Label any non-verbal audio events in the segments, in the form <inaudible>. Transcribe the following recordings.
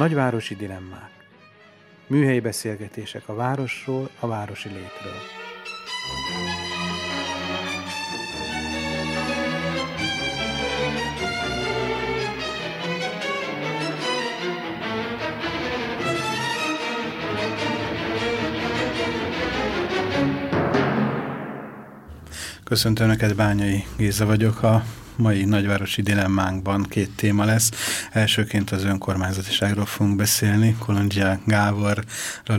Nagyvárosi dilemmák. Műhelyi beszélgetések a városról, a városi létről. Köszöntöm neked, Bányai Géza vagyok. A mai nagyvárosi dilemmánkban két téma lesz. Elsőként az önkormányzatiságról fogunk beszélni. Kolondzsia Gáborral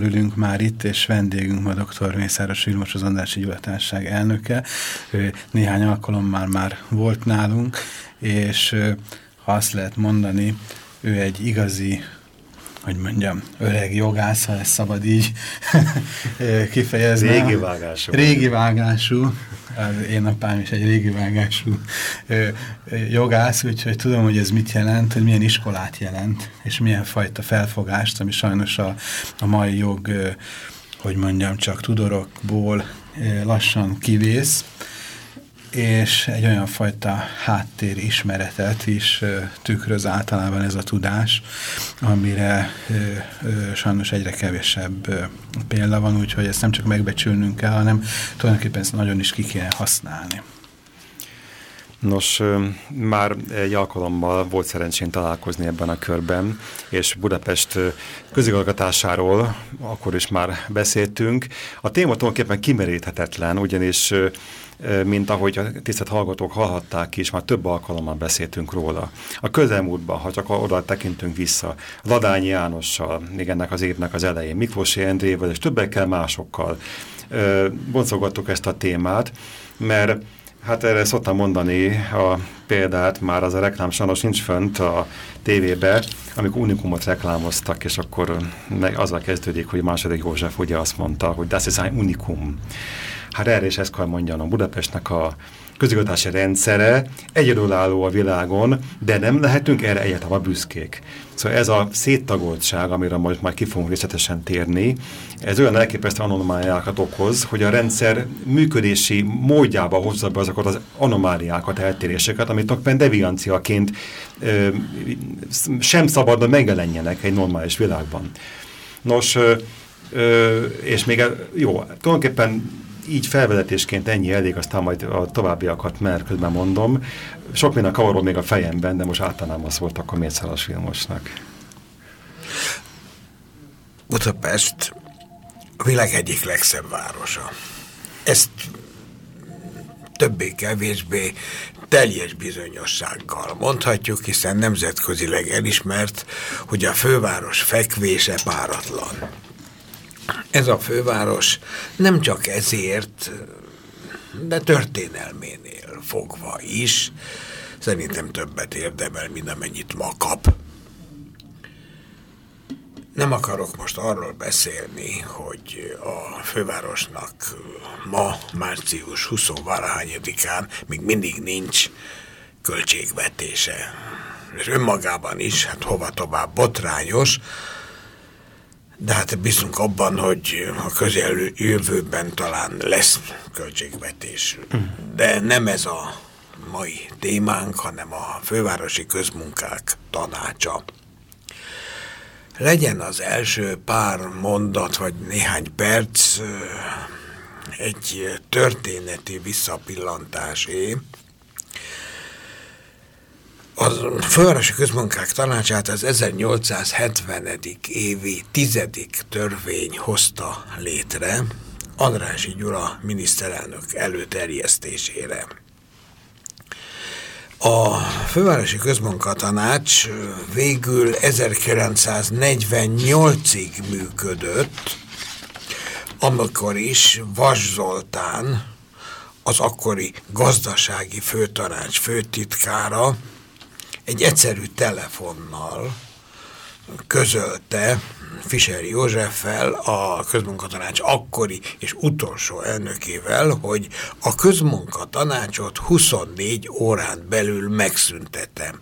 ülünk már itt, és vendégünk ma dr. Mészáros Vilmos, az Andási Gyulatárság elnöke. Ő néhány alkalommal már volt nálunk, és ha azt lehet mondani, ő egy igazi hogy mondjam, öreg jogász, ha ezt szabad így <laughs> kifejezni. Régi vágású. Régi vágású. Az én apám is egy régi vágású jogász, úgyhogy tudom, hogy ez mit jelent, hogy milyen iskolát jelent, és milyen fajta felfogást, ami sajnos a, a mai jog, hogy mondjam, csak tudorokból lassan kivész és egy olyan fajta háttér ismeretet is tükröz általában ez a tudás, amire sajnos egyre kevesebb példa van, úgyhogy ezt nem csak megbecsülnünk kell, hanem tulajdonképpen ezt nagyon is ki kéne használni. Nos, már egy alkalommal volt szerencsén találkozni ebben a körben, és Budapest közigazgatásáról akkor is már beszéltünk. A téma tulajdonképpen kimeríthetetlen, ugyanis mint ahogy a tisztelt hallgatók hallhatták is, már több alkalommal beszéltünk róla. A közelmúltban, ha csak oda tekintünk vissza, Ladányi Jánossal, még ennek az évnek az elején, Miklósi Endrével és többekkel másokkal boncolgattuk ezt a témát, mert Hát erre szoktam mondani a példát, már az a reklám sajnos nincs fönt a tévébe, amikor Unikumot reklámoztak, és akkor meg azzal kezdődik, hogy második József ugye azt mondta, hogy das ist ein Unikum. Hát erre is ezt kell mondjanom, Budapestnek a közigazgatási rendszere egyedülálló a világon, de nem lehetünk erre egyáltalán büszkék. Szóval ez a széttagoltság, amire majd, majd ki fogunk részletesen térni, ez olyan elképesztő anomáliákat okoz, hogy a rendszer működési módjába hozza be azokat az anomáliákat, eltéréseket, amit tulajdonképpen devianciaként ö, sem szabadna megjelenjenek egy normális világban. Nos, ö, és még jó, tulajdonképpen így felvezetésként ennyi elég, aztán majd a továbbiakat mert közben mondom. Sok minden kavaró még a fejemben, de most általában az volt akkor Mészáros Vilmosnak. Budapest a világ egyik legszebb városa. Ezt többé-kevésbé teljes bizonyossággal mondhatjuk, hiszen nemzetközileg elismert, hogy a főváros fekvése páratlan. Ez a főváros nem csak ezért, de történelménél fogva is, szerintem többet érdemel, mint amennyit ma kap. Nem akarok most arról beszélni, hogy a fővárosnak ma, március 20-án még mindig nincs költségvetése. És önmagában is, hát hova tovább botrányos, de hát bízunk abban, hogy a közelő jövőben talán lesz költségvetés. De nem ez a mai témánk, hanem a fővárosi közmunkák tanácsa. Legyen az első pár mondat, vagy néhány perc egy történeti visszapillantásé, a Fővárosi Közmunkák Tanácsát az 1870. évi tizedik törvény hozta létre Andrási Gyula miniszterelnök előterjesztésére. A Fővárosi Közmunkatanács végül 1948-ig működött, amikor is Vas Zoltán, az akkori gazdasági főtanács főtitkára egy egyszerű telefonnal közölte Fischer Józseffel, a közmunkatanács akkori és utolsó elnökével, hogy a közmunkatanácsot 24 órán belül megszüntetem.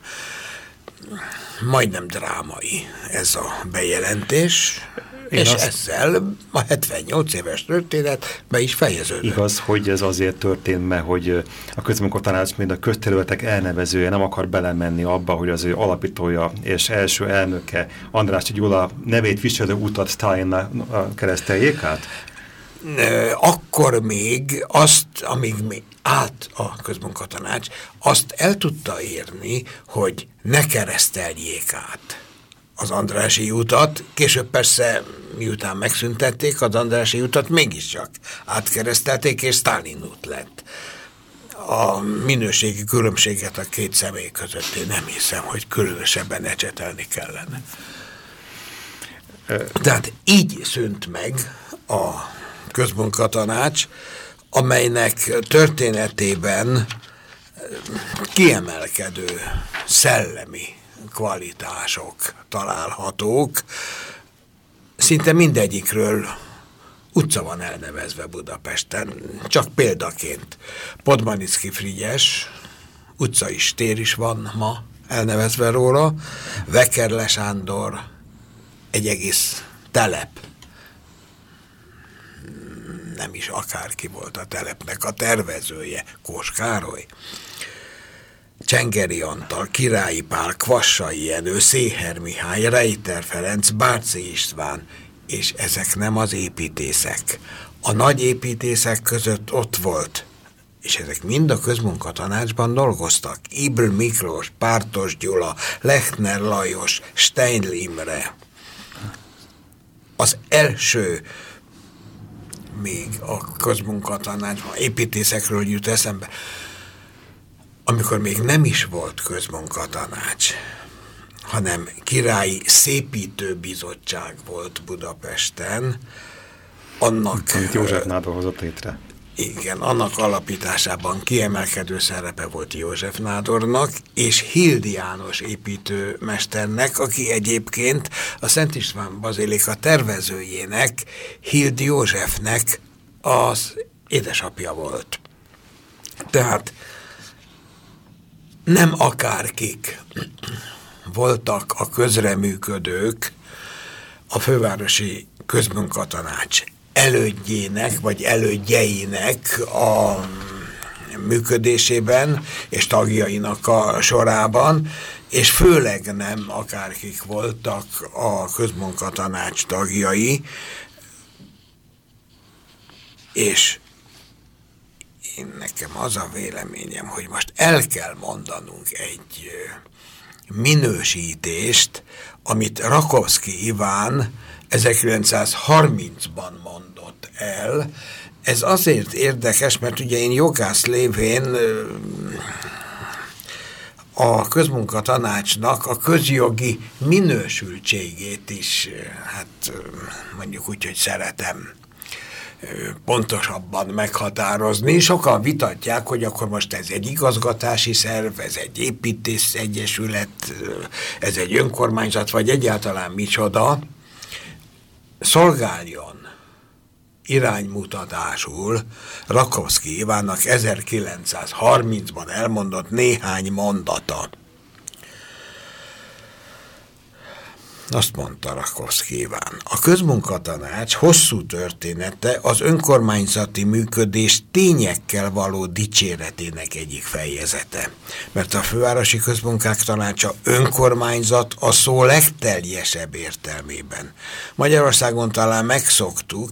Majdnem drámai ez a bejelentés. Én és azt... ezzel a 78 éves történet be is fejeződött. Igaz, hogy ez azért történt, mert hogy a közmunkatanács mind a közterületek elnevezője nem akar belemenni abba, hogy az ő alapítója és első elnöke András Gyula nevét viselő utat Stalin kereszteljék át? Akkor még azt, amíg még át a közmunkatanács, azt el tudta érni, hogy ne kereszteljék át az Andrási utat, később persze miután megszüntették az Andrási utat, mégiscsak átkeresztelték, és Stalin út lett. A minőségi különbséget a két személy között én nem hiszem, hogy különösebben ecsetelni kellene. Tehát így szűnt meg a közmunkatanács, amelynek történetében kiemelkedő szellemi kvalitások találhatók. Szinte mindegyikről utca van elnevezve Budapesten, csak példaként. Podmanicki Frigyes, utca is, tér is van ma elnevezve róla, Vekerle Sándor, egy egész telep, nem is akárki volt a telepnek a tervezője, Kós Károly. Csengeri Antal, Királyi Pál, Kvassai Jenő, Széher Mihály, Reiter Ferenc, Bárci István, és ezek nem az építészek. A nagy építészek között ott volt, és ezek mind a közmunkatanácsban dolgoztak. Ibl Miklós, Pártos Gyula, Lechner Lajos, Steinl Imre. Az első még a közmunkatanácsban, építészekről jut eszembe, amikor még nem is volt közmunkatanács, hanem királyi szépítőbizottság volt Budapesten, annak... Amit József Nádor hozott létre. Igen, annak alapításában kiemelkedő szerepe volt József Nádornak, és Hildi János építőmesternek, aki egyébként a Szent István Bazilika tervezőjének, Hildi Józsefnek az édesapja volt. Tehát nem akárkik voltak a közreműködők a fővárosi közmunkatanács elődjének, vagy elődjeinek a működésében és tagjainak a sorában, és főleg nem akárkik voltak a közmunkatanács tagjai, és én nekem az a véleményem, hogy most el kell mondanunk egy minősítést, amit Rakowski Iván 1930-ban mondott el. Ez azért érdekes, mert ugye én jogász lévén a közmunkatanácsnak a közjogi minősültségét is, hát mondjuk úgy, hogy szeretem pontosabban meghatározni. Sokan vitatják, hogy akkor most ez egy igazgatási szerv, ez egy építész egyesület, ez egy önkormányzat, vagy egyáltalán micsoda szolgáljon iránymutatásul Rakowski Ivánnak 1930-ban elmondott néhány mondata. Azt mondta Rakowski Iván. A közmunkatanács hosszú története az önkormányzati működés tényekkel való dicséretének egyik fejezete. Mert a fővárosi közmunkák tanácsa önkormányzat a szó legteljesebb értelmében. Magyarországon talán megszoktuk,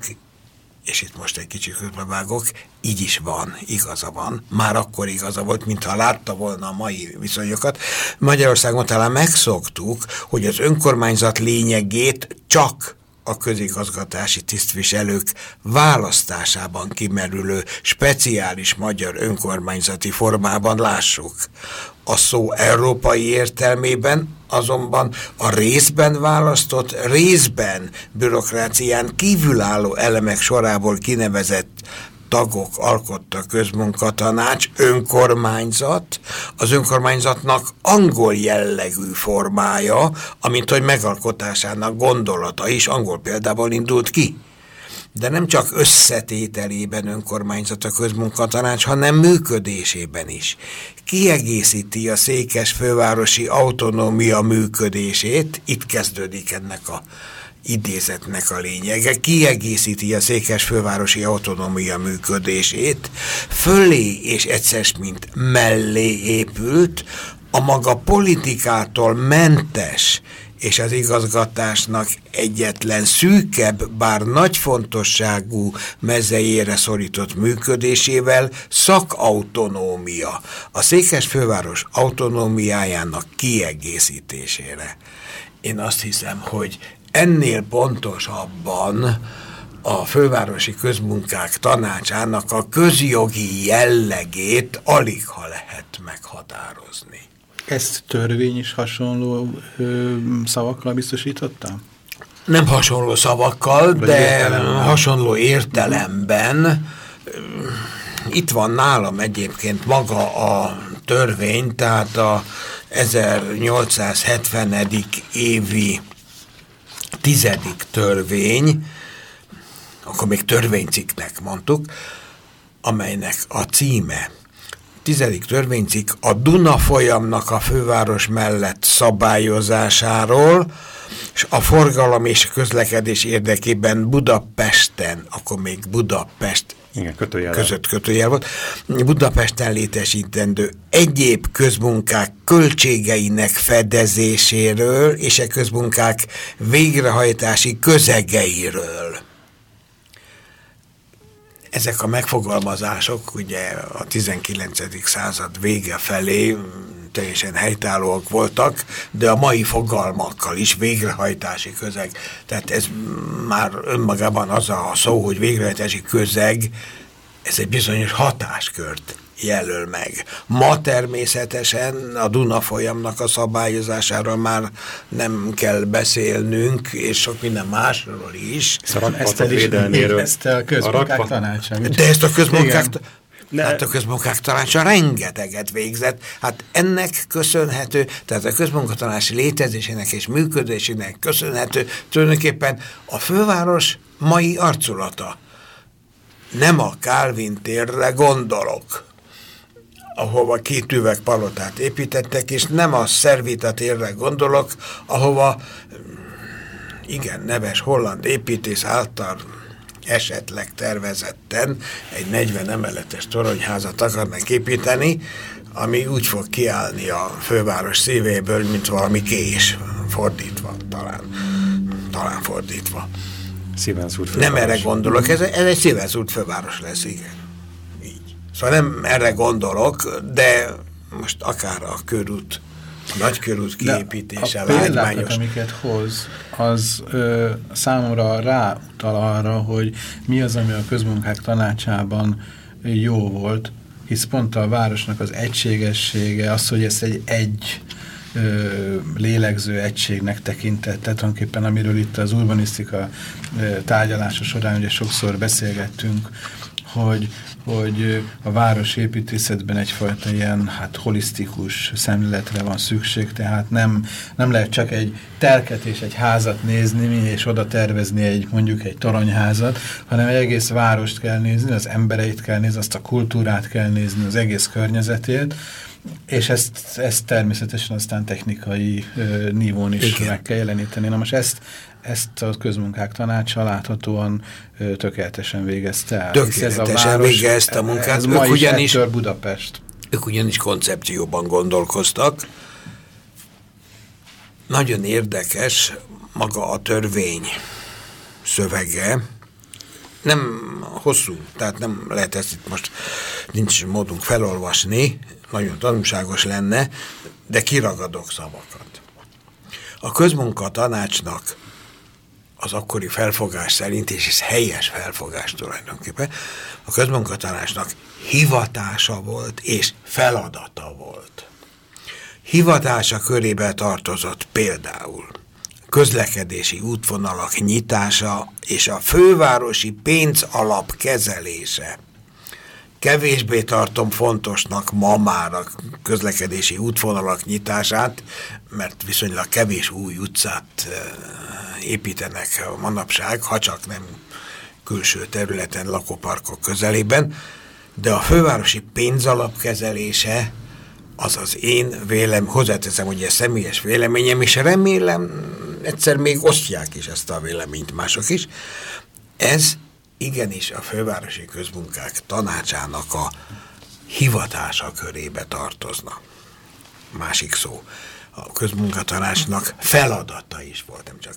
és itt most egy kicsit közbevágok, így is van, igaza van. Már akkor igaza volt, mintha látta volna a mai viszonyokat. Magyarországon talán megszoktuk, hogy az önkormányzat lényegét csak a közigazgatási tisztviselők választásában kimerülő speciális magyar önkormányzati formában lássuk. A szó európai értelmében azonban a részben választott, részben bürokrácián kívülálló elemek sorából kinevezett tagok alkotta közmunkatanács, önkormányzat, az önkormányzatnak angol jellegű formája, amint hogy megalkotásának gondolata is angol példából indult ki. De nem csak összetételében önkormányzat a közmunkatanács, hanem működésében is. Kiegészíti a székes fővárosi autonómia működését, itt kezdődik ennek a idézetnek a lényege, kiegészíti a székesfővárosi autonómia működését, fölé és egyszer mint mellé épült, a maga politikától mentes és az igazgatásnak egyetlen szűkebb, bár nagy fontosságú mezejére szorított működésével szakautonómia, a székes főváros autonómiájának kiegészítésére. Én azt hiszem, hogy ennél pontosabban a fővárosi közmunkák tanácsának a közjogi jellegét alig ha lehet meghatározni. Ezt törvény is hasonló ö, szavakkal biztosította? Nem hasonló szavakkal, Vagy de értelemben. hasonló értelemben. Itt van nálam egyébként maga a törvény, tehát a 1870. évi tizedik törvény, akkor még törvénycikknek mondtuk, amelynek a címe tizedik törvénycikk a Duna folyamnak a főváros mellett szabályozásáról, és a forgalom és a közlekedés érdekében Budapesten, akkor még Budapest Igen, kötőjel. között kötőjel volt, Budapesten létesítendő egyéb közmunkák költségeinek fedezéséről és a közmunkák végrehajtási közegeiről ezek a megfogalmazások ugye a 19. század vége felé teljesen helytállóak voltak, de a mai fogalmakkal is végrehajtási közeg. Tehát ez már önmagában az a szó, hogy végrehajtási közeg, ez egy bizonyos hatáskört jelöl meg. Ma természetesen a Duna folyamnak a szabályozásáról már nem kell beszélnünk, és sok minden másról is. Szóval ezt. Ezt a közmunkák tanácsa. De ezt a közmunkák... Ne. Hát a közmunkák tanácsa rengeteget végzett. Hát ennek köszönhető, tehát a közmunkatanács létezésének és működésének köszönhető tulajdonképpen a főváros mai arculata. Nem a Kálvin térre gondolok ahova két üveg palotát építettek, és nem a Szervita térre gondolok, ahova igen, neves holland építész által esetleg tervezetten egy 40 emeletes toronyházat akarnak építeni, ami úgy fog kiállni a főváros szívéből, mint valami kés, fordítva talán, talán fordítva. Nem erre gondolok, ez, ez egy szívenzúrt főváros lesz, igen. Szóval nem erre gondolok, de most akár a körút, a nagy körút kiépítése, a példák, amiket hoz, az ö, számomra ráutal arra, hogy mi az, ami a közmunkák tanácsában jó volt, hisz pont a városnak az egységessége, az, hogy ez egy egy ö, lélegző egységnek tekintett, tulajdonképpen amiről itt az urbanisztika ö, tárgyalása során ugye sokszor beszélgettünk, hogy hogy a városépítészetben egyfajta ilyen hát holisztikus szemléletre van szükség, tehát nem, nem lehet csak egy telket és egy házat nézni, és oda tervezni egy mondjuk egy toronyházat, hanem egy egész várost kell nézni, az embereit kell nézni, azt a kultúrát kell nézni, az egész környezetét, és ezt, ezt természetesen aztán technikai ö, nívón is Igen. meg kell jeleníteni. Na most ezt, ezt a közmunkák tanácsa láthatóan ö, tökéletesen végezte el. Tökéletesen ez a város, végezte a munkát. Ez ma ugyanis, Budapest. Ők ugyanis koncepcióban gondolkoztak. Nagyon érdekes maga a törvény szövege, nem hosszú, tehát nem lehet ezt itt most nincs módunk felolvasni, nagyon tanulságos lenne, de kiragadok szavakat. A közmunka tanácsnak az akkori felfogás szerint, és ez helyes felfogás tulajdonképpen, a közmunkatanácsnak hivatása volt és feladata volt. Hivatása körébe tartozott például közlekedési útvonalak nyitása és a fővárosi pénzalap kezelése. Kevésbé tartom fontosnak ma már a közlekedési útvonalak nyitását, mert viszonylag kevés új utcát építenek manapság, ha csak nem külső területen, lakóparkok közelében, de a fővárosi pénzalap kezelése az az én vélem, hozzáteszem, hogy ez személyes véleményem, és remélem egyszer még osztják is ezt a véleményt mások is. Ez igenis a fővárosi közmunkák tanácsának a hivatása körébe tartozna. Másik szó a közmunkatanásnak feladata is volt, nem csak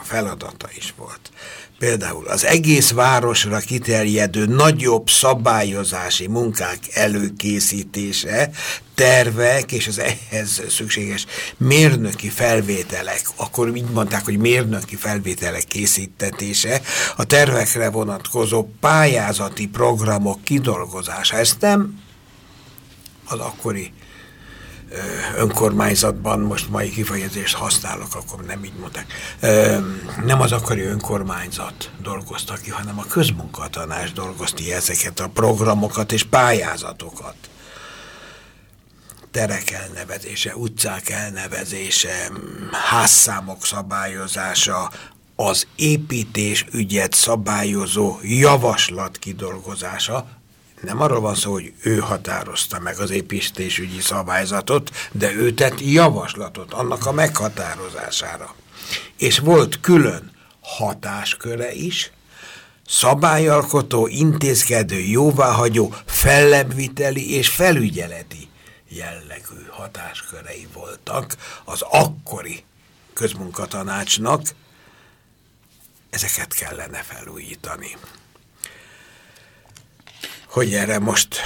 a feladata is volt. Például az egész városra kiterjedő nagyobb szabályozási munkák előkészítése, tervek és az ehhez szükséges mérnöki felvételek, akkor így mondták, hogy mérnöki felvételek készítetése, a tervekre vonatkozó pályázati programok kidolgozása. Ezt nem az akkori önkormányzatban, most mai kifejezést használok, akkor nem így mondták, nem az akkori önkormányzat dolgozta ki, hanem a közmunkatanás dolgozta ki ezeket a programokat és pályázatokat. Terek elnevezése, utcák elnevezése, házszámok szabályozása, az építés ügyet szabályozó javaslat kidolgozása, nem arról van szó, hogy ő határozta meg az építésügyi szabályzatot, de ő tett javaslatot annak a meghatározására. És volt külön hatásköre is, szabályalkotó, intézkedő, jóváhagyó, fellebbviteli és felügyeleti jellegű hatáskörei voltak az akkori közmunkatanácsnak, ezeket kellene felújítani hogy erre most...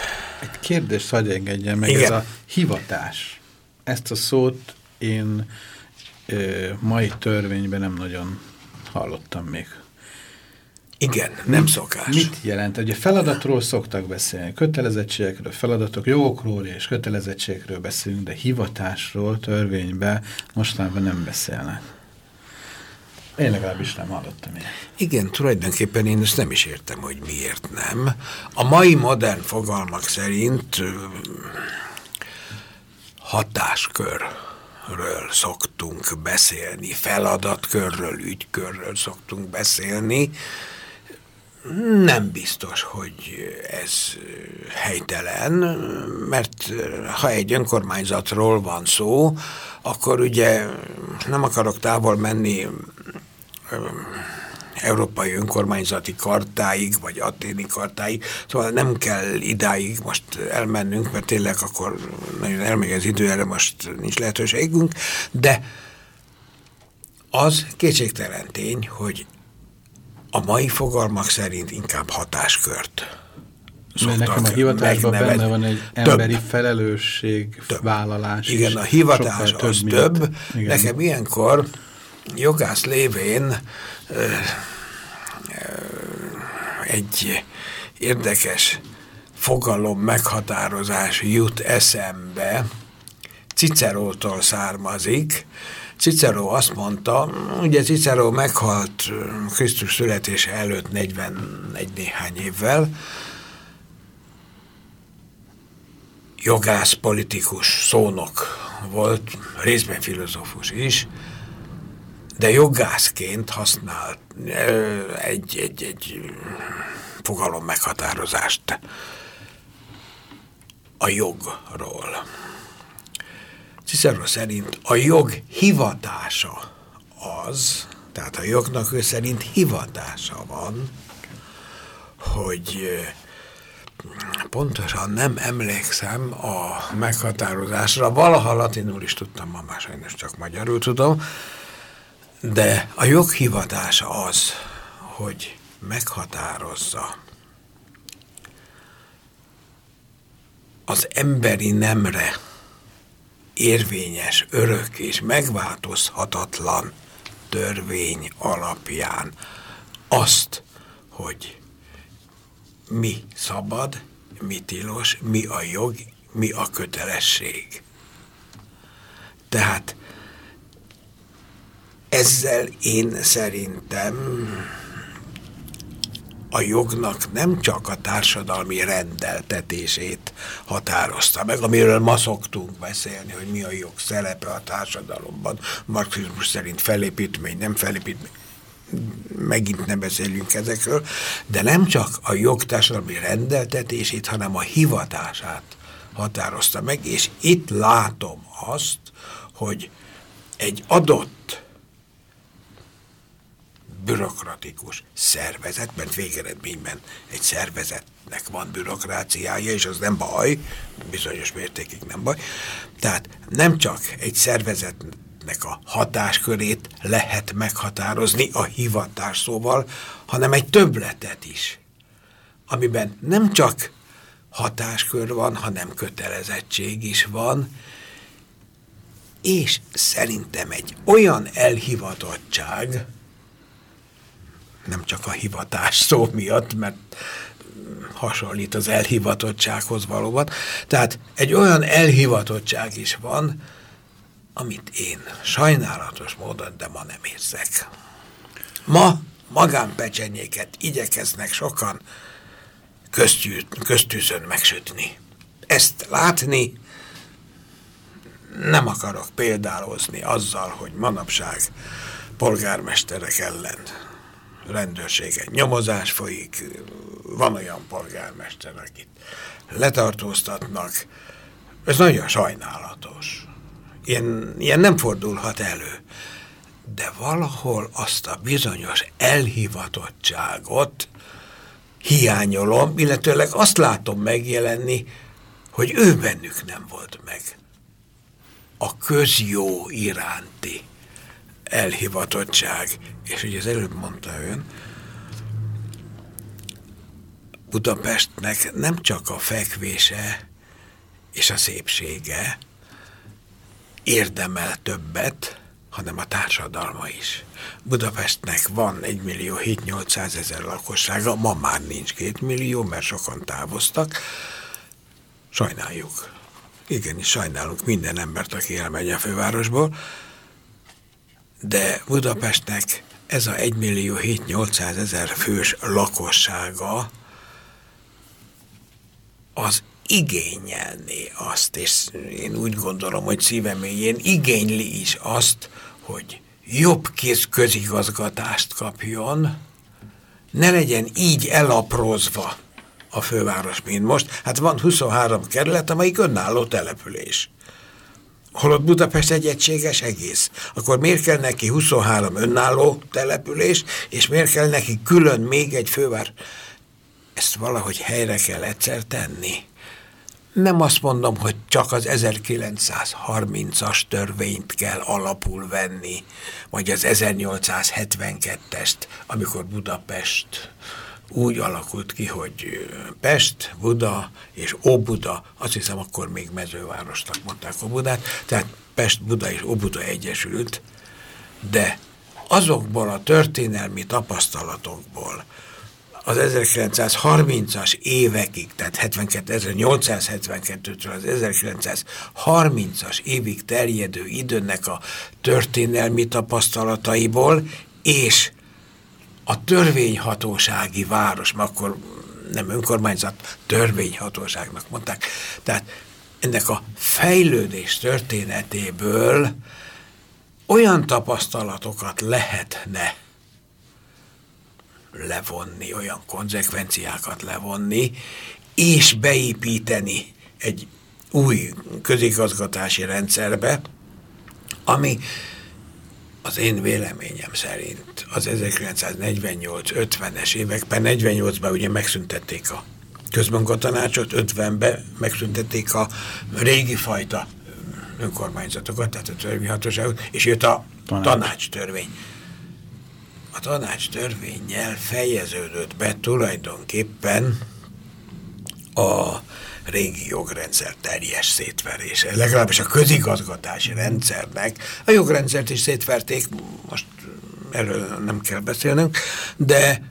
Egy kérdést hagyj engedjen meg, Igen. ez a hivatás. Ezt a szót én ö, mai törvényben nem nagyon hallottam még. Igen, nem mit, szokás. Mit jelent? Ugye feladatról szoktak beszélni, kötelezettségekről, feladatok, jogokról és kötelezettségekről beszélünk, de hivatásról törvényben mostanában nem beszélnek. Én legalábbis nem hallottam ilyen. Igen, tulajdonképpen én ezt nem is értem, hogy miért nem. A mai modern fogalmak szerint hatáskörről szoktunk beszélni, feladatkörről, ügykörről szoktunk beszélni. Nem biztos, hogy ez helytelen, mert ha egy önkormányzatról van szó, akkor ugye nem akarok távol menni európai önkormányzati kartáig, vagy aténi kartáig, szóval nem kell idáig most elmennünk, mert tényleg akkor nagyon elmegy az idő, erre most nincs lehetőségünk, de az kétségtelen tény, hogy a mai fogalmak szerint inkább hatáskört mert nekem a hivatásban benne van egy emberi több. felelősség, több. vállalás. Igen, a hivatás több az több. Igen. Nekem ilyenkor jogász lévén egy érdekes fogalom meghatározás jut eszembe, Cicerótól származik. Cicero azt mondta, ugye Cicero meghalt Krisztus születése előtt 41 néhány évvel, jogász, politikus, szónok volt, részben filozófus is, de jogászként használ egy, egy, egy fogalom meghatározást a jogról. Cicero szerint a jog hivatása az, tehát a jognak ő szerint hivatása van, hogy pontosan nem emlékszem a meghatározásra, valaha latinul is tudtam, ma már sajnos csak magyarul tudom, de a joghivatása az, hogy meghatározza az emberi nemre érvényes, örök és megváltozhatatlan törvény alapján azt, hogy mi szabad, mi tilos, mi a jog, mi a kötelesség. Tehát ezzel én szerintem a jognak nem csak a társadalmi rendeltetését határozta meg, amiről ma szoktunk beszélni, hogy mi a jog szerepe a társadalomban, marxizmus szerint felépítmény, nem felépítmény, megint nem beszélünk ezekről, de nem csak a jog társadalmi rendeltetését, hanem a hivatását határozta meg, és itt látom azt, hogy egy adott bürokratikus szervezet, mert végeredményben egy szervezetnek van bürokráciája, és az nem baj, bizonyos mértékig nem baj. Tehát nem csak egy szervezetnek a hatáskörét lehet meghatározni a hivatás szóval, hanem egy többletet is, amiben nem csak hatáskör van, hanem kötelezettség is van, és szerintem egy olyan elhivatottság, nem csak a hivatás szó miatt, mert hasonlít az elhivatottsághoz valóban. Tehát egy olyan elhivatottság is van, amit én sajnálatos módon, de ma nem érzek. Ma magánpecsenyéket igyekeznek sokan köztűzön megsütni. Ezt látni nem akarok példálozni azzal, hogy manapság polgármesterek ellen rendőrségen nyomozás folyik, van olyan polgármester, akit letartóztatnak. Ez nagyon sajnálatos. Ilyen, ilyen nem fordulhat elő. De valahol azt a bizonyos elhivatottságot hiányolom, illetőleg azt látom megjelenni, hogy ő bennük nem volt meg. A közjó iránti elhivatottság. És ugye az előbb mondta ön, Budapestnek nem csak a fekvése és a szépsége érdemel többet, hanem a társadalma is. Budapestnek van 1 millió 7-800 ezer lakossága, ma már nincs 2 millió, mert sokan távoztak. Sajnáljuk. Igenis, sajnálunk minden embert, aki elmegy a fővárosból, de Budapestnek ez a 1 millió 7-800 ezer fős lakossága az igényelné azt, és én úgy gondolom, hogy szíveméjén igényli is azt, hogy jobb kéz közigazgatást kapjon, ne legyen így elaprózva a főváros, mint most. Hát van 23 kerület, amelyik önálló település. Holott Budapest egy egységes egész. Akkor miért kell neki 23 önálló település, és miért kell neki külön még egy fővár? Ezt valahogy helyre kell egyszer tenni. Nem azt mondom, hogy csak az 1930-as törvényt kell alapul venni, vagy az 1872-est, amikor Budapest úgy alakult ki, hogy Pest, Buda és Óbuda, azt hiszem akkor még mezővárosnak mondták Óbudát, tehát Pest, Buda és Óbuda egyesült, de azokból a történelmi tapasztalatokból, az 1930-as évekig, tehát 72, 1872-től az 1930-as évig terjedő időnek a történelmi tapasztalataiból, és a törvényhatósági város, mert akkor nem önkormányzat, törvényhatóságnak mondták. Tehát ennek a fejlődés történetéből olyan tapasztalatokat lehetne levonni, olyan konzekvenciákat levonni, és beépíteni egy új közigazgatási rendszerbe, ami az én véleményem szerint az 1948-50-es években, 48-ban ugye megszüntették a közmunkatanácsot, 50-ben megszüntették a régi fajta önkormányzatokat, tehát a törvényhatóságot, és jött a tanács. tanácstörvény. A tanácstörvényel fejeződött be tulajdonképpen a régi jogrendszer teljes szétverése. Legalábbis a közigazgatási rendszernek. A jogrendszert is szétverték, most erről nem kell beszélnünk, de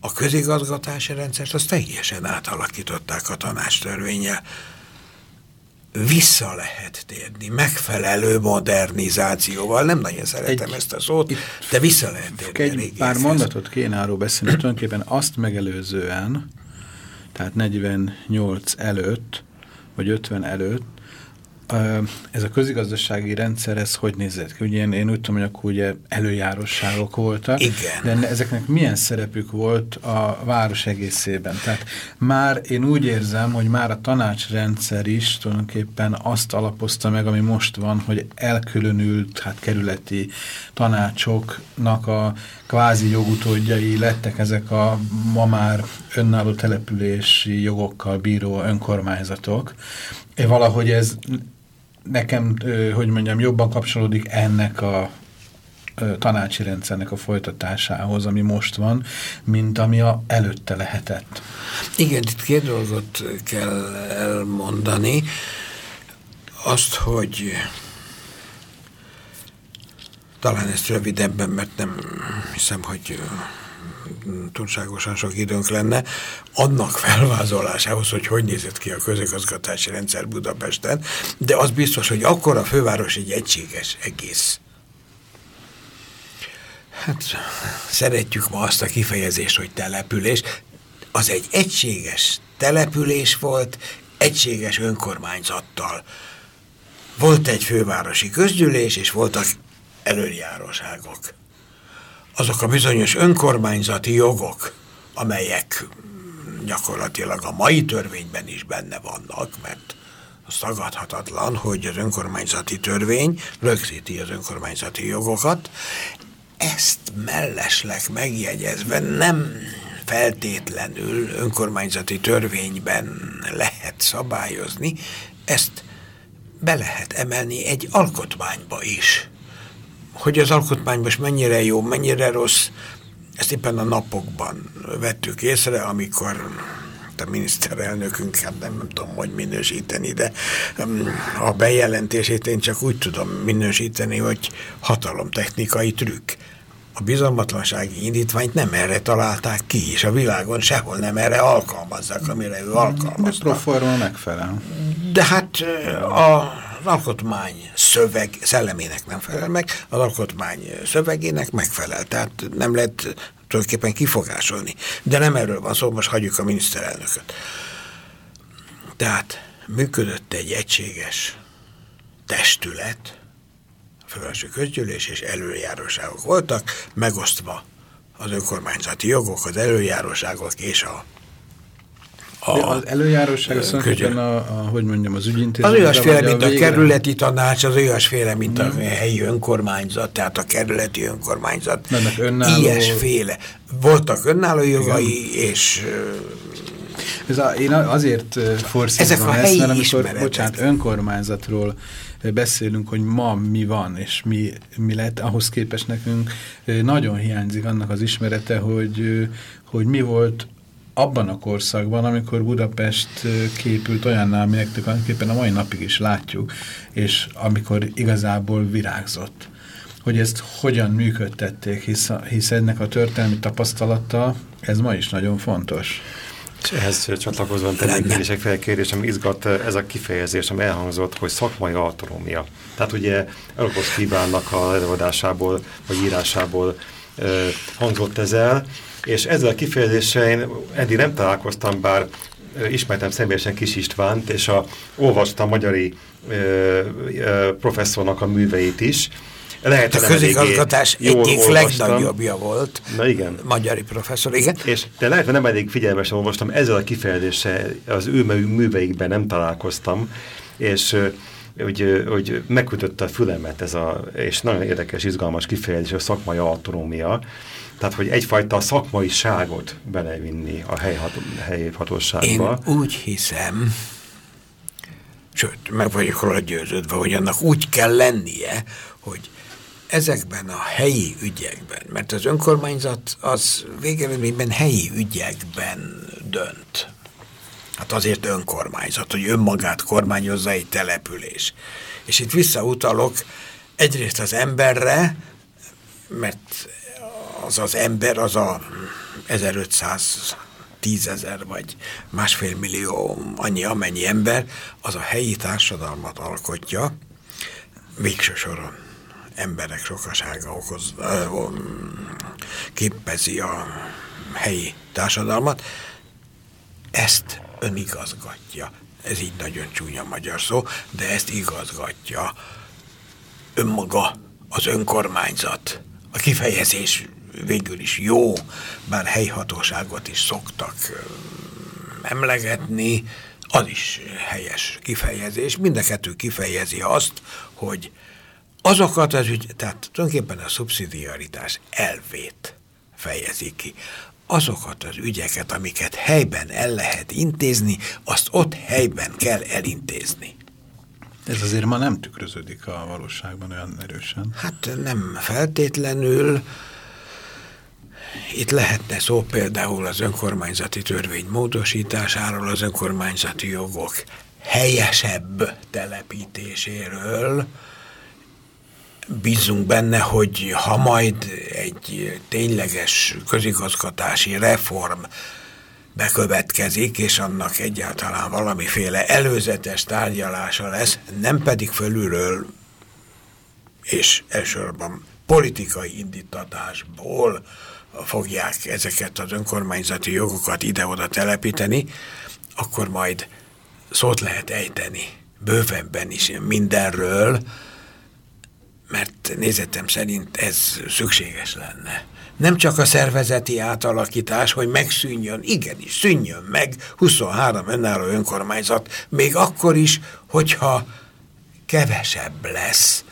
a közigazgatási rendszert azt teljesen átalakították a tanástörvényel. Vissza lehet térni, megfelelő modernizációval, nem nagyon szeretem egy, ezt a szót, de vissza lehet térni. Egy pár mondatot kéne arról beszélni, tulajdonképpen azt megelőzően, tehát 48 előtt, vagy 50 előtt ez a közigazdasági rendszer, ez hogy nézett ki? Ugye én, én úgy tudom, hogy akkor ugye előjárosságok voltak. Igen. De ezeknek milyen szerepük volt a város egészében? Tehát már én úgy érzem, hogy már a tanácsrendszer is tulajdonképpen azt alapozta meg, ami most van, hogy elkülönült hát kerületi tanácsoknak a kvázi jogutódjai lettek ezek a ma már önálló települési jogokkal bíró önkormányzatok. Valahogy ez nekem, hogy mondjam, jobban kapcsolódik ennek a tanácsi rendszernek a folytatásához, ami most van, mint ami a előtte lehetett. Igen, itt két dolgot kell elmondani. Azt, hogy talán ezt rövidebben, mert nem hiszem, hogy túlságosan sok időnk lenne, annak felvázolásához, hogy hogy nézett ki a közigazgatási rendszer Budapesten, de az biztos, hogy akkor a főváros egy egységes egész. Hát szeretjük ma azt a kifejezést, hogy település. Az egy egységes település volt, egységes önkormányzattal. Volt egy fővárosi közgyűlés, és voltak előjáróságok azok a bizonyos önkormányzati jogok, amelyek gyakorlatilag a mai törvényben is benne vannak, mert az tagadhatatlan, hogy az önkormányzati törvény rögzíti az önkormányzati jogokat, ezt mellesleg megjegyezve nem feltétlenül önkormányzati törvényben lehet szabályozni, ezt be lehet emelni egy alkotmányba is. Hogy az alkotmány most mennyire jó, mennyire rossz, ezt éppen a napokban vettük észre, amikor a miniszterelnökünk, hát nem, nem tudom, hogy minősíteni, de a bejelentését én csak úgy tudom minősíteni, hogy hatalomtechnikai trükk. A bizalmatlansági indítványt nem erre találták ki, és a világon sehol nem erre alkalmazzák, amire ő alkalmazta. De proforma megfelel. De hát a az alkotmány szöveg szellemének nem felel meg, az alkotmány szövegének megfelel. Tehát nem lehet tulajdonképpen kifogásolni. De nem erről van szó, most hagyjuk a miniszterelnököt. Tehát működött egy egységes testület, a fővárosi közgyűlés és előjáróságok voltak, megosztva az önkormányzati jogok, az előjáróságok és a a, az előjáróság az a, a, hogy mondjam, az ügyintézet. Az olyasféle, mint a, a kerületi tanács, az olyasféle, mint a helyi önkormányzat, tehát a kerületi önkormányzat. Mennek önálló... Ilyesféle. Voltak önálló jogai, Igen. és... Ez a, én azért forszítom ezt, mert amikor, bocsánat, önkormányzatról beszélünk, hogy ma mi van, és mi, mi lett, ahhoz képest nekünk nagyon hiányzik annak az ismerete, hogy, hogy mi volt abban a korszakban, amikor Budapest képült olyanná, aminek tulajdonképpen a mai napig is látjuk, és amikor igazából virágzott. Hogy ezt hogyan működtették, hisz, hisz ennek a történelmi tapasztalata, ez ma is nagyon fontos. És ehhez csatlakozva tennék én is egy felkérés, ami izgat ez a kifejezés, ami elhangzott, hogy szakmai autonómia. Tehát ugye Elokos kívánnak a előadásából, vagy írásából hangzott ez el, és ezzel a kifejezéssel én eddig nem találkoztam, bár ismertem személyesen Kis Istvánt, és a, olvastam magyari ö, ö, professzornak a műveit is. Lehet, a közigazgatás egyik legnagyobbja volt. Na igen. Magyari professzor, igen. És de lehet, hogy nem eddig figyelmesen olvastam, ezzel a kifejezéssel az ő műveikben nem találkoztam, és hogy, hogy megkötötte a fülemet ez a, és nagyon érdekes, izgalmas kifejezés, a szakmai autonómia, tehát, hogy egyfajta szakmaiságot belevinni a helyi hatóságba. Én úgy hiszem, sőt, meg vagyok róla győződve, hogy annak úgy kell lennie, hogy ezekben a helyi ügyekben, mert az önkormányzat az végeredményben helyi ügyekben dönt. Hát azért önkormányzat, hogy önmagát kormányozza egy település. És itt visszautalok egyrészt az emberre, mert az az ember, az a 1500 tízezer vagy másfél millió, annyi amennyi ember, az a helyi társadalmat alkotja, végső soron emberek sokasága okoz, képezi a helyi társadalmat, ezt önigazgatja. ez így nagyon csúnya magyar szó, de ezt igazgatja önmaga az önkormányzat. A kifejezés végül is jó, bár helyhatóságot is szoktak emlegetni, az is helyes kifejezés. Mind a kettő kifejezi azt, hogy azokat az ügy, tehát tulajdonképpen a szubszidiaritás elvét fejezi ki. Azokat az ügyeket, amiket helyben el lehet intézni, azt ott helyben kell elintézni. Ez azért ma nem tükröződik a valóságban olyan erősen. Hát nem feltétlenül. Itt lehetne szó például az önkormányzati törvény módosításáról, az önkormányzati jogok helyesebb telepítéséről. Bízunk benne, hogy ha majd egy tényleges közigazgatási reform bekövetkezik, és annak egyáltalán valamiféle előzetes tárgyalása lesz, nem pedig fölülről és elsősorban politikai indítatásból fogják ezeket az önkormányzati jogokat ide-oda telepíteni, akkor majd szót lehet ejteni bővebben is mindenről, mert nézetem szerint ez szükséges lenne. Nem csak a szervezeti átalakítás, hogy megszűnjön, igenis, szűnjön meg 23 önálló önkormányzat, még akkor is, hogyha kevesebb lesz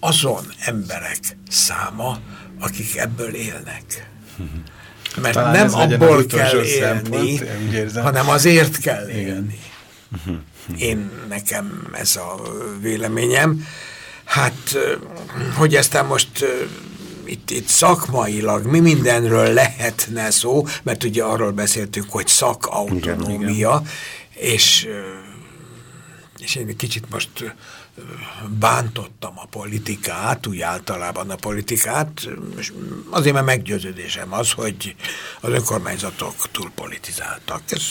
azon emberek száma, akik ebből élnek. Mert Talán nem abból kell élni, hanem azért kell élni. Igen. Én nekem ez a véleményem. Hát, hogy eztán most itt, itt szakmailag mi mindenről lehetne szó, mert ugye arról beszéltünk, hogy szakautonómia, és, és én egy kicsit most bántottam a politikát, úgy általában a politikát, és azért mert meggyőződésem az, hogy az önkormányzatok túl politizáltak. Ez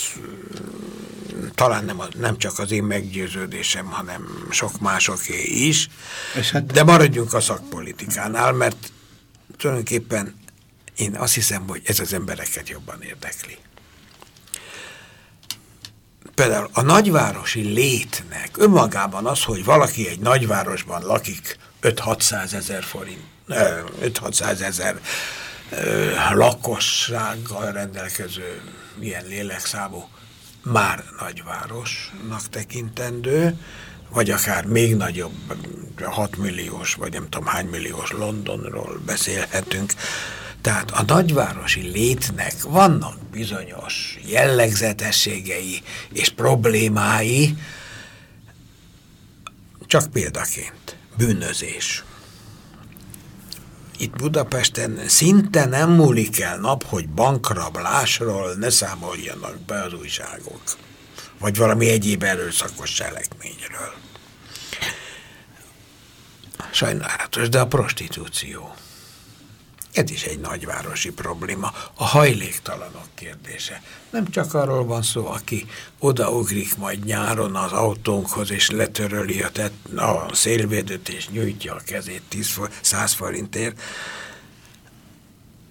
talán nem, nem csak az én meggyőződésem, hanem sok másoké is, hát... de maradjunk a szakpolitikánál, mert tulajdonképpen én azt hiszem, hogy ez az embereket jobban érdekli. Például a nagyvárosi létnek önmagában az, hogy valaki egy nagyvárosban lakik 5-600 ezer forint, 5-600 ezer lakossággal rendelkező ilyen lélekszámú már nagyvárosnak tekintendő, vagy akár még nagyobb, 6 milliós, vagy nem tudom hány milliós Londonról beszélhetünk. Tehát a nagyvárosi létnek vannak bizonyos jellegzetességei és problémái, csak példaként, bűnözés. Itt Budapesten szinte nem múlik el nap, hogy bankrablásról ne számoljanak be az újságok, vagy valami egyéb erőszakos cselekményről. Sajnálatos, de a prostitúció. Ez is egy nagyvárosi probléma. A hajléktalanok kérdése. Nem csak arról van szó, aki odaugrik majd nyáron az autónkhoz, és letöröli a, tett, a szélvédőt, és nyújtja a kezét 10 100 forintért,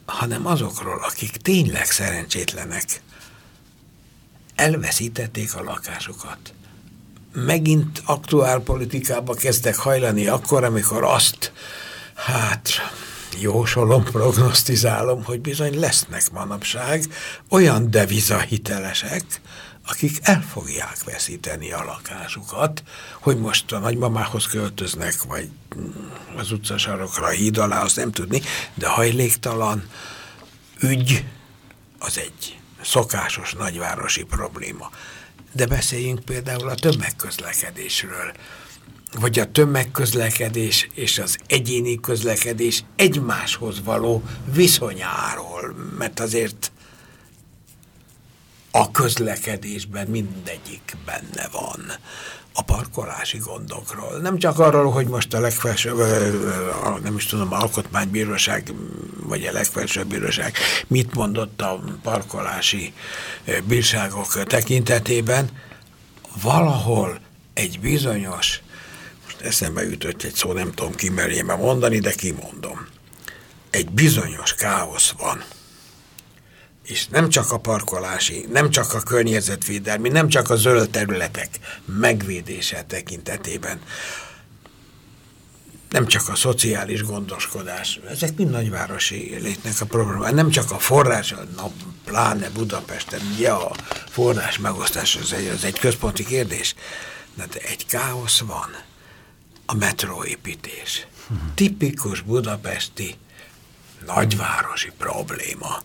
hanem azokról, akik tényleg szerencsétlenek, elveszítették a lakásukat megint aktuál politikába kezdtek hajlani akkor, amikor azt, hát jósolom, prognosztizálom, hogy bizony lesznek manapság olyan devizahitelesek, akik el fogják veszíteni a lakásukat, hogy most a nagymamához költöznek, vagy az utcasarokra híd alá, azt nem tudni, de hajléktalan ügy az egy szokásos nagyvárosi probléma. De beszéljünk például a tömegközlekedésről, vagy a tömegközlekedés és az egyéni közlekedés egymáshoz való viszonyáról, mert azért a közlekedésben mindegyik benne van a parkolási gondokról. Nem csak arról, hogy most a legfelsőbb, nem is tudom, alkotmánybíróság, vagy a legfelsőbb bíróság mit mondott a parkolási bírságok tekintetében, valahol egy bizonyos, eszembe ütött egy szó, nem tudom kimerjem mondani, de kimondom. Egy bizonyos káosz van. és nem csak a parkolási, nem csak a környezetvédelmi, nem csak a zöld területek megvédése tekintetében, nem csak a szociális gondoskodás, ezek mind nagyvárosi létnek a probléma, nem csak a forrás, na, pláne Budapesten, ugye a forrás megosztás az egy, az egy központi kérdés, de egy káosz van, a metróépítés. Tipikus budapesti nagyvárosi probléma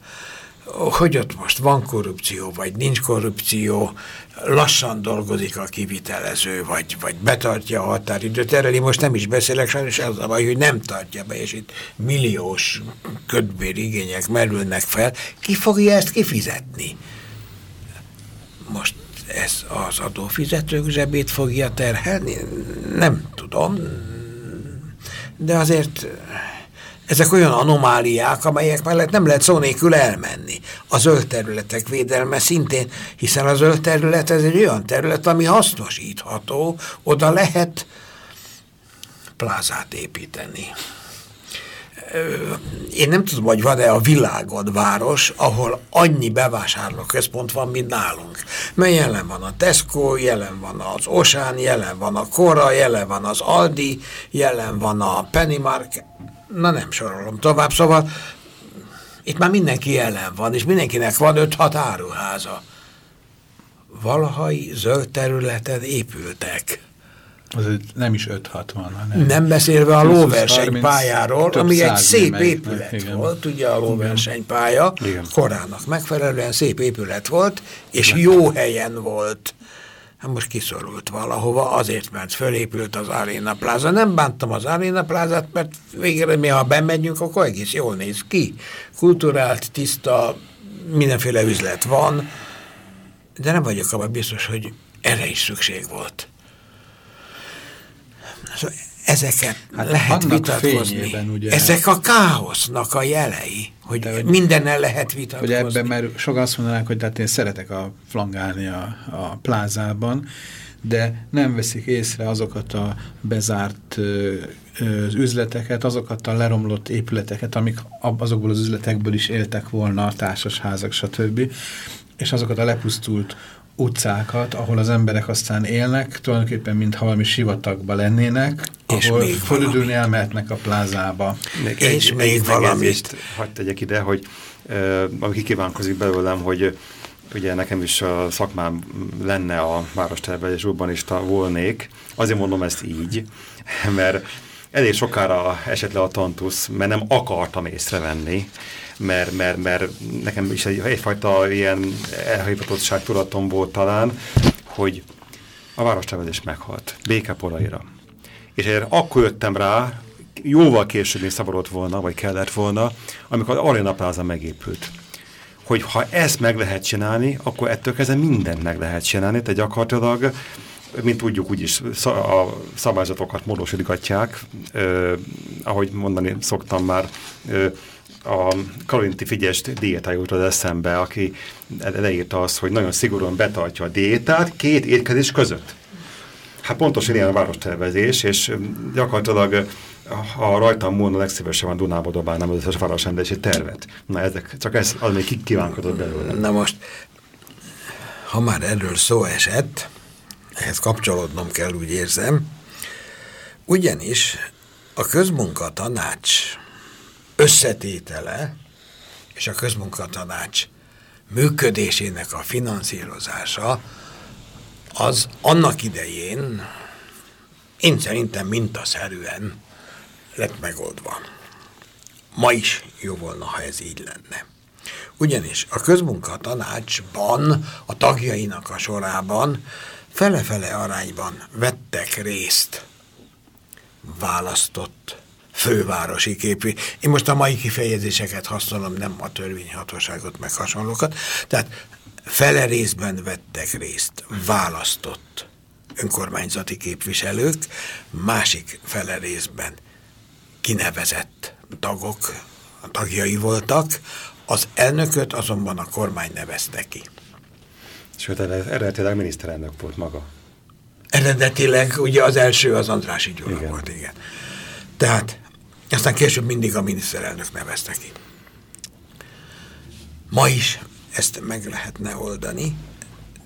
hogy ott most van korrupció, vagy nincs korrupció, lassan dolgozik a kivitelező, vagy, vagy betartja a határidőt. Erről most nem is beszélek, sajnos az a baj, hogy nem tartja be, és itt milliós ködbér igények merülnek fel. Ki fogja ezt kifizetni? Most ez az adófizetők zsebét fogja terhelni? Nem tudom, de azért ezek olyan anomáliák, amelyek mellett nem lehet szó nélkül elmenni. A zöld területek védelme szintén, hiszen a zöld terület ez egy olyan terület, ami hasznosítható, oda lehet plázát építeni. Én nem tudom, hogy van-e a világon város, ahol annyi bevásárlóközpont van, mint nálunk. Mert jelen van a Tesco, jelen van az Osán, jelen van a Cora, jelen van az Aldi, jelen van a Pennymark, na nem sorolom tovább, szóval itt már mindenki ellen van, és mindenkinek van 5-6 áruháza. Valahai zöld területen épültek. Az nem is 5-6 van, hanem... Nem beszélve a lóversenypályáról, ami egy szép épület igen. volt, ugye a lóversenypálya, korának megfelelően szép épület volt, és jó helyen volt. Hát most kiszorult valahova, azért, mert fölépült az Arena Plaza. Nem bántam az Arena Plázát, mert végre mi, ha bemegyünk, akkor egész jól néz ki. Kulturált, tiszta, mindenféle üzlet van, de nem vagyok abban biztos, hogy erre is szükség volt. Ezeket hát lehet vitatkozni. Ugye, Ezek a káosznak a jelei, hogy, de, mindennel lehet vitatkozni. Hogy ebben, mert sokan azt mondanák, hogy tehát én szeretek a flangálni a, a plázában, de nem veszik észre azokat a bezárt ö, üzleteket, azokat a leromlott épületeket, amik azokból az üzletekből is éltek volna, a társasházak, stb. És azokat a lepusztult utcákat, ahol az emberek aztán élnek, tulajdonképpen mintha valami sivatagba lennének, és ahol fölüdülni elmehetnek a plázába. Még és egy, még egy valamit. Hagyd tegyek ide, hogy uh, ami kikívánkozik belőlem, hogy ugye nekem is a szakmám lenne a várostervezés urbanista volnék. Azért mondom ezt így, <laughs> mert elég sokára esett le a tantusz, mert nem akartam észrevenni, mert, mert, mert nekem is egy, egyfajta ilyen elhivatottság tudatom volt talán, hogy a várostervezés meghalt, békeporaira. És én akkor jöttem rá, jóval később még szabadott volna, vagy kellett volna, amikor az Arena Plaza megépült. Hogy ha ezt meg lehet csinálni, akkor ettől kezdve mindent meg lehet csinálni, tehát gyakorlatilag mint tudjuk, úgyis a szabályzatokat módosítgatják, eh, ahogy mondani szoktam már, eh, a Karolinti Figyest diétája jutott eszembe, aki leírta azt, hogy nagyon szigorúan betartja a diétát két étkezés között. Hát pontosan ilyen a várostervezés, és gyakorlatilag ha rajtam múlna, legszívesebben Dunába dobálnám az összes városrendési tervet. Na ezek, csak ez az még kívánkodott belőle. Na most, ha már erről szó esett, ehhez kapcsolódnom kell, úgy érzem, ugyanis a közmunkatanács összetétele és a közmunkatanács működésének a finanszírozása az annak idején én szerintem mintaszerűen lett megoldva. Ma is jó volna, ha ez így lenne. Ugyanis a közmunkatanácsban, a tagjainak a sorában fele-fele arányban vettek részt választott fővárosi képű. Én most a mai kifejezéseket használom, nem a törvényhatóságot, meg hasonlókat. Tehát fele részben vettek részt választott önkormányzati képviselők, másik fele részben kinevezett tagok, tagjai voltak, az elnököt azonban a kormány nevezte ki. Sőt, eredetileg miniszterelnök volt maga. Eredetileg ugye az első az Andrási Gyula igen. volt, igen. Tehát aztán később mindig a miniszterelnök nevezte ki. Ma is ezt meg lehetne oldani,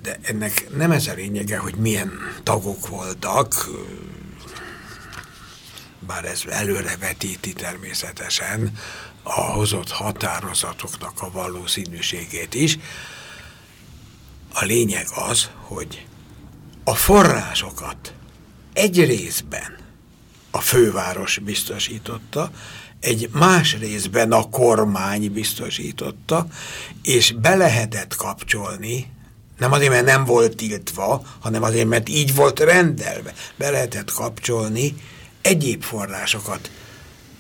de ennek nem ez a lényege, hogy milyen tagok voltak, bár ez előrevetíti természetesen a hozott határozatoknak a valószínűségét is. A lényeg az, hogy a forrásokat egy részben a főváros biztosította, egy más részben a kormány biztosította, és be lehetett kapcsolni, nem azért, mert nem volt tiltva, hanem azért, mert így volt rendelve, be lehetett kapcsolni egyéb forrásokat.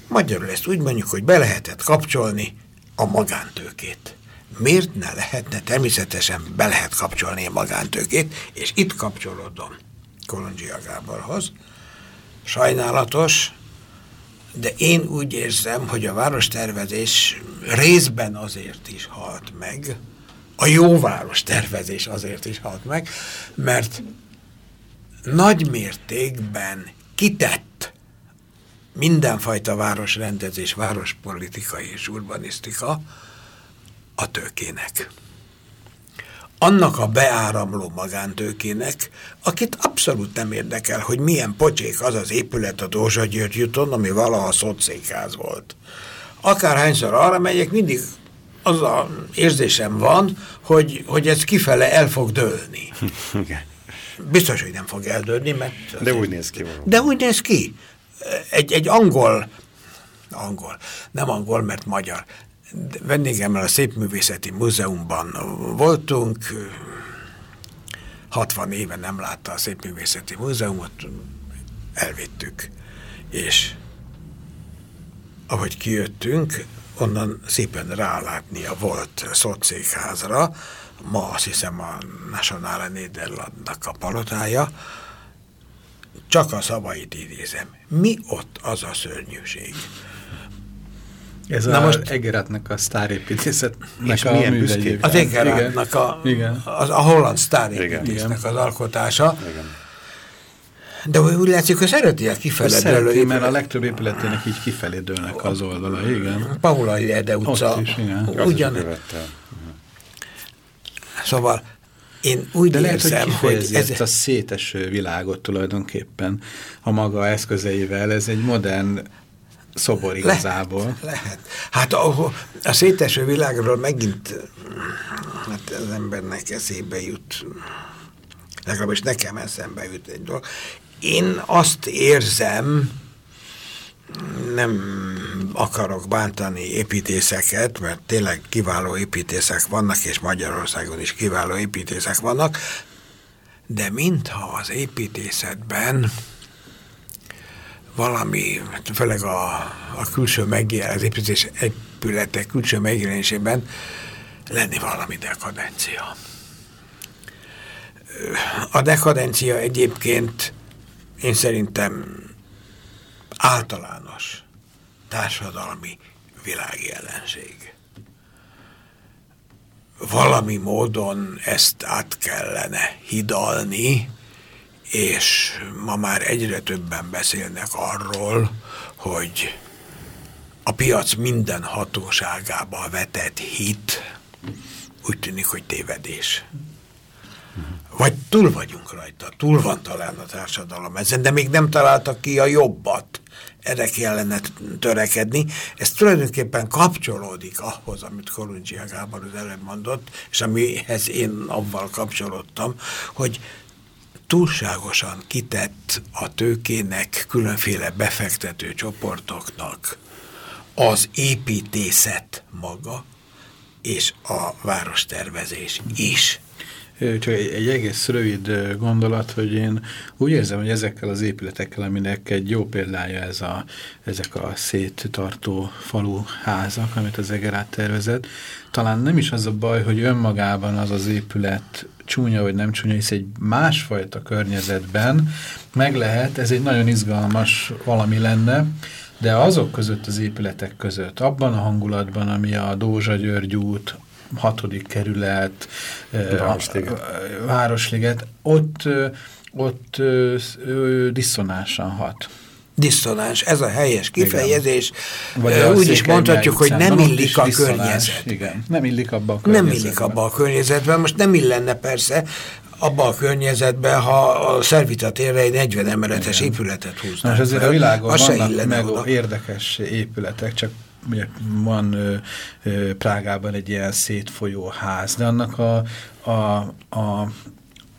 Magyarul ezt úgy mondjuk, hogy be lehetett kapcsolni a magántőkét. Miért ne lehetne? Természetesen be lehet kapcsolni a magántőkét, és itt kapcsolódom Kolondzsia Gáborhoz. Sajnálatos, de én úgy érzem, hogy a várostervezés részben azért is halt meg, a jó város tervezés azért is halt meg, mert nagy mértékben kitett mindenfajta városrendezés, várospolitika és urbanisztika a tőkének. Annak a beáramló magántőkének, akit abszolút nem érdekel, hogy milyen pocsék az az épület a Dózsa György juton, ami valaha szocszékház volt. Akárhányszor arra megyek, mindig az a érzésem van, hogy, hogy ez kifele el fog dőlni. <laughs> Biztos, hogy nem fog eldőlni, mert... De úgy néz ki valami. De úgy néz ki. Egy, egy angol, angol, nem angol, mert magyar, vendégemmel a Szépművészeti Múzeumban voltunk, 60 éve nem látta a Szépművészeti Múzeumot, elvittük, és ahogy kijöttünk, onnan szépen rálátni a volt szocékházra, ma azt hiszem a Nationale Nederlandnak a palotája, csak a szavait idézem. Mi ott az a szörnyűség? Ez Na a most Egeratnak a sztárépítészetnek a művegyében. Az Egeratnak a, igen. Az, a holland sztárépítésznek az alkotása. Igen. De úgy látszik, hogy szereti a kifelé Szereti, mert a legtöbb épületének így kifelé dőlnek az oldala, igen. Paula Ede utca. Ott is, igen. Ugyan. Szóval én úgy De érzem, lehet, hogy, hogy ez a széteső világot tulajdonképpen a maga eszközeivel. Ez egy modern szobor igazából. Lehet. lehet. Hát a, a széteső világról megint hát az embernek eszébe jut, legalábbis nekem eszembe jut egy dolog. Én azt érzem, nem akarok bántani építészeket, mert tényleg kiváló építészek vannak, és Magyarországon is kiváló építészek vannak, de mintha az építészetben valami, főleg a, a külső megjelenés, az építés épületek külső megjelenésében lenni valami dekadencia. A dekadencia egyébként én szerintem általános társadalmi világjelenség. Valami módon ezt át kellene hidalni, és ma már egyre többen beszélnek arról, hogy a piac minden hatóságába vetett hit úgy tűnik, hogy tévedés. Vagy túl vagyunk rajta, túl van talán a társadalom ezen, de még nem találtak ki a jobbat. Erre kellene törekedni. Ez tulajdonképpen kapcsolódik ahhoz, amit Kolundzsia Gábor az előbb mondott, és amihez én avval kapcsolódtam, hogy túlságosan kitett a tőkének, különféle befektető csoportoknak az építészet maga, és a várostervezés is. Csak egy, egy egész rövid gondolat, hogy én úgy érzem, hogy ezekkel az épületekkel, aminek egy jó példája ez a, ezek a széttartó falu házak, amit az Egerát tervezett, talán nem is az a baj, hogy önmagában az az épület csúnya vagy nem csúnya, hisz egy másfajta környezetben meg lehet, ez egy nagyon izgalmas valami lenne, de azok között az épületek között, abban a hangulatban, ami a Dózsa György út, hatodik kerület, Városliget, a, Városliget ott, ott diszonánsan hat. Diszonáns, ez a helyes kifejezés. Úgy is mondhatjuk, hogy nem illik a környezet. Igen, nem illik abba a környezetben. Nem illik abba a környezetben. Most nem illenne persze abba a környezetben, ha a szervita térre egy 40 emeletes Igen. épületet húznak. Most azért a világon vannak meg oda. érdekes épületek, csak ugye van ö, ö, Prágában egy ilyen szétfolyó ház, de annak a, a, a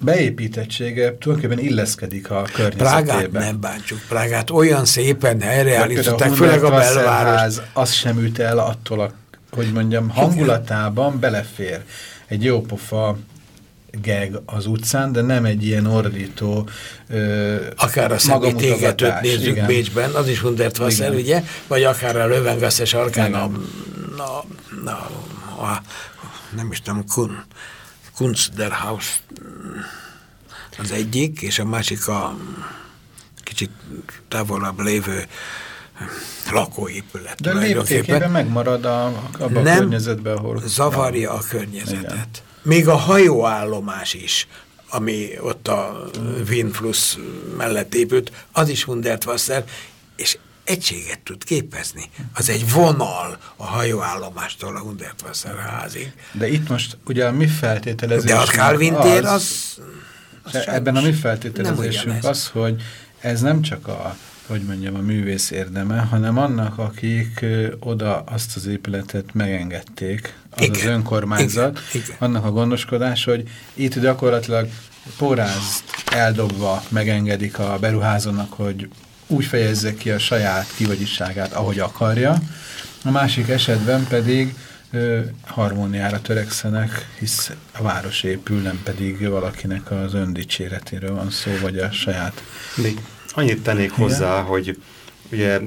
beépítettsége tulajdonképpen illeszkedik a környezetébe. Prágát nem bántsuk, Prágát olyan szépen helyreállították, főleg a belváros. Az sem üt el attól a, hogy mondjam, hangulatában belefér egy jópofa geg az utcán, de nem egy ilyen ordító ö, Akár a szemétégetőt nézzük igen. Bécsben, az is Hundertwasser, ugye? Vagy akár a Löwengasse sarkán a, a, a, a, nem is tudom, Kun, Kunst der Haus az egyik, és a másik a kicsit távolabb lévő lakóépület. De léptékében megmarad a, abban a környezetben, ahol... zavarja a környezetet. Igen. Még a hajóállomás is, ami ott a Winfluss mellett épült, az is Hundertwasser, és egységet tud képezni. Az egy vonal a hajóállomástól a Hundertwasser házig. De itt most ugye a mi feltételezésünk De a Calvin tér az... az, az ebben a mi feltételezésünk az, hogy ez nem csak a hogy mondjam, a művész érdeme, hanem annak, akik oda azt az épületet megengedték, az igen, az önkormányzat, igen, igen. annak a gondoskodás, hogy itt gyakorlatilag pórázt eldobva megengedik a beruházónak, hogy úgy fejezze ki a saját kivagyiságát, ahogy akarja. A másik esetben pedig ö, harmóniára törekszenek, hisz a város épül, nem pedig valakinek az öndicséretéről van szó, vagy a saját... Még annyit tennék Igen? hozzá, hogy ugye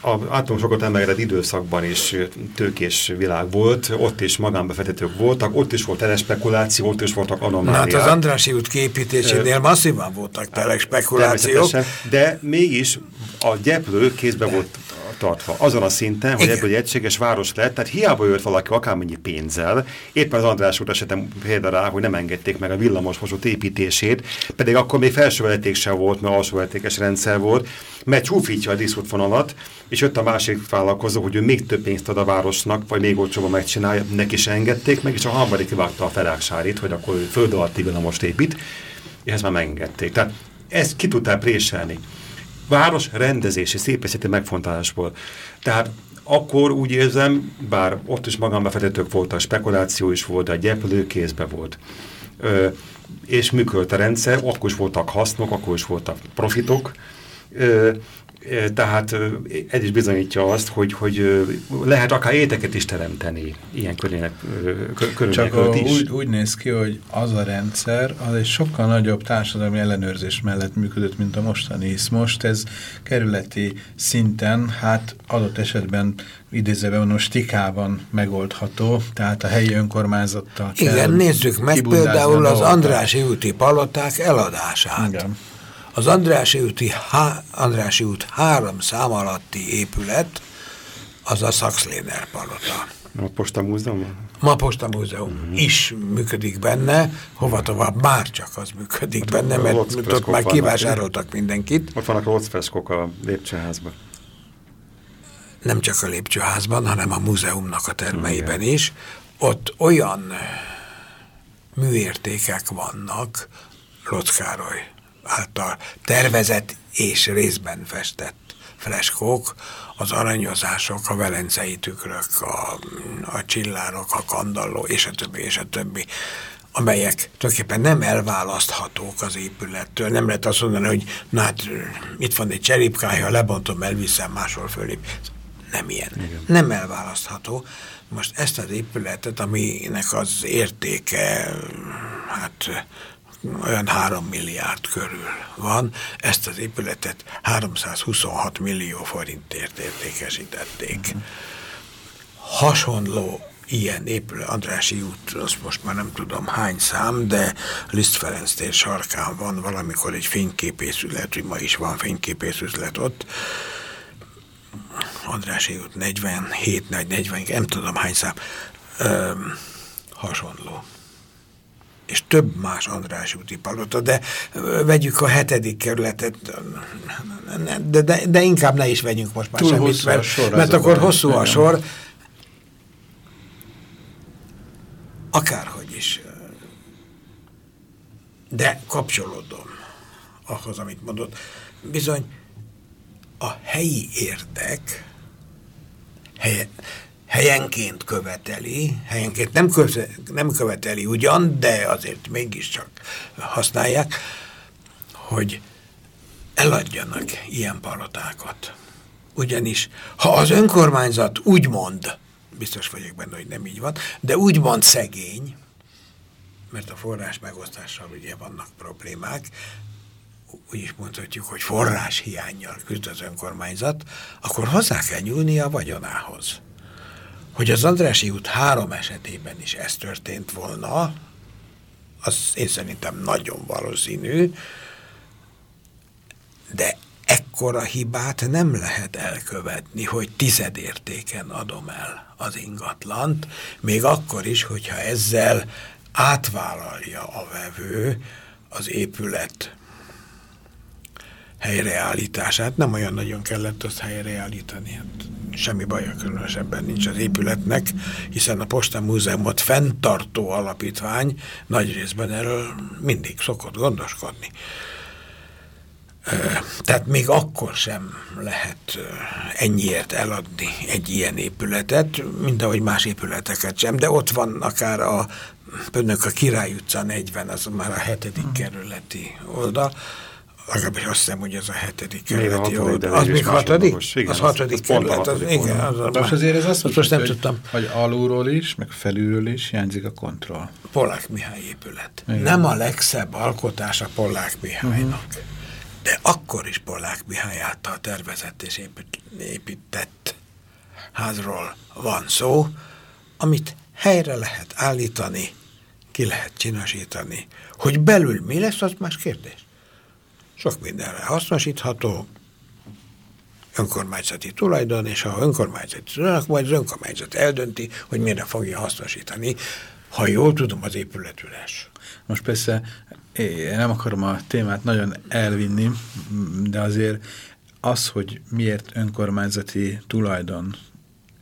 az általunk sokat emelkedett időszakban is tőkés világ volt, ott is magánbefektetők voltak, ott is volt telespekuláció, ott is voltak anomáliák. Hát az Andrási út kiépítésénél masszívan voltak telespekulációk. De mégis a gyeplő kézbe volt tartva. Azon a szinten, hogy Igen. ebből egy egységes város lett, tehát hiába jött valaki akármennyi pénzzel, éppen az András úr esetem példa rá, hogy nem engedték meg a villamosmosot építését, pedig akkor még felsővezeték sem volt, mert alsóvezetékes rendszer volt, mert csúfítja a diszútvonalat, és jött a másik vállalkozó, hogy ő még több pénzt ad a városnak, vagy még olcsóban megcsinálja, neki is engedték meg, és a harmadik kivágta a feláksárit, hogy akkor ő föld alatti villamost épít, és ezt már megengedték. Tehát ezt ki tudták préselni város rendezési, szépészeti megfontolásból. Tehát akkor úgy érzem, bár ott is magánbefektetők voltak, spekuláció is volt, a gyeplő kézbe volt. Ö, és működött a rendszer, akkor is voltak hasznok, akkor is voltak profitok, tehát ez is bizonyítja azt, hogy, hogy lehet akár éteket is teremteni ilyen körülmények, Csak is. Úgy, úgy néz ki, hogy az a rendszer az egy sokkal nagyobb társadalmi ellenőrzés mellett működött, mint a mostani, hisz most ez kerületi szinten, hát adott esetben idézőben a stikában megoldható, tehát a helyi önkormányzattal Igen, nézzük meg például az Andrási úti paloták eladását. Igen. Az Andrási, úti, há, Andrási út három szám alatti épület, az a Saxléner palota. A Posta Múzeum? Ma Posta Múzeum uh -huh. is működik benne, hova tovább már csak az működik ott benne, mert ott már kivásároltak mindenkit. Ott vannak a locfreskok a lépcsőházban. Nem csak a lépcsőházban, hanem a múzeumnak a termeiben Igen. is. Ott olyan műértékek vannak, Lockároly által tervezett és részben festett freskók, az aranyozások, a velencei tükrök, a, a csillárok, a kandalló, és a többi, és a többi, amelyek tulajdonképpen nem elválaszthatók az épülettől. Nem lehet azt mondani, hogy na hát itt van egy cserépkája, lebontom, elviszem, máshol fölép. Nem ilyen. Igen. Nem elválasztható. Most ezt az épületet, aminek az értéke, hát olyan 3 milliárd körül van. Ezt az épületet 326 millió forintért értékesítették. Hasonló ilyen épület, Andrási út, azt most már nem tudom hány szám, de Liszt Ferenc tér sarkán van valamikor egy fényképészület, hogy ma is van fényképészület ott, Andrási út 47, 40, nem tudom hány szám, Öm, hasonló és több más András úti palota, de vegyük a hetedik kerületet, de, de, de inkább ne is vegyünk most már Túl semmit, mert, sor, mert akkor hosszú a sor. Akárhogy is. De kapcsolódom ahhoz, amit mondott. Bizony, a helyi érdek helye, helyenként követeli, helyenként nem, köve, nem követeli ugyan, de azért mégiscsak használják, hogy eladjanak ilyen palotákat. Ugyanis, ha az önkormányzat úgy mond, biztos vagyok benne, hogy nem így van, de úgy mond szegény, mert a forrás megosztással ugye vannak problémák, úgy is mondhatjuk, hogy forrás hiányjal küzd az önkormányzat, akkor hozzá kell nyúlni a vagyonához. Hogy az Andrási út három esetében is ez történt volna, az én szerintem nagyon valószínű, de ekkora hibát nem lehet elkövetni, hogy tizedértéken adom el az ingatlant, még akkor is, hogyha ezzel átvállalja a vevő az épület helyreállítását. Nem olyan nagyon kellett azt helyreállítani. Hát semmi baja különösebben nincs az épületnek, hiszen a Posta Múzeumot fenntartó alapítvány nagy részben erről mindig szokott gondoskodni. Tehát még akkor sem lehet ennyiért eladni egy ilyen épületet, mint ahogy más épületeket sem, de ott van akár a Pönnök a Király utca 40, az már a hetedik kerületi oldal, legalábbis azt hiszem, hogy ez a hetedik kerületi oldal. Az még hatodik? Az hatodik kerület. Az, igen, az, az, most azért ez azt most nem tudtam. Hogy alulról is, meg felülről is hiányzik a kontroll. Polák Mihály épület. Igen. Nem a legszebb alkotás a Polák Mihálynak. Uh -huh. De akkor is Polák Mihály által tervezett és épített házról van szó, amit helyre lehet állítani, ki lehet csinosítani. Hogy belül mi lesz, az más kérdés. Sok mindenre hasznosítható, önkormányzati tulajdon, és ha önkormányzati tulajdon, majd az önkormányzat eldönti, hogy mire fogja hasznosítani. Ha jól tudom, az épületüles. Most persze én nem akarom a témát nagyon elvinni, de azért az, hogy miért önkormányzati tulajdon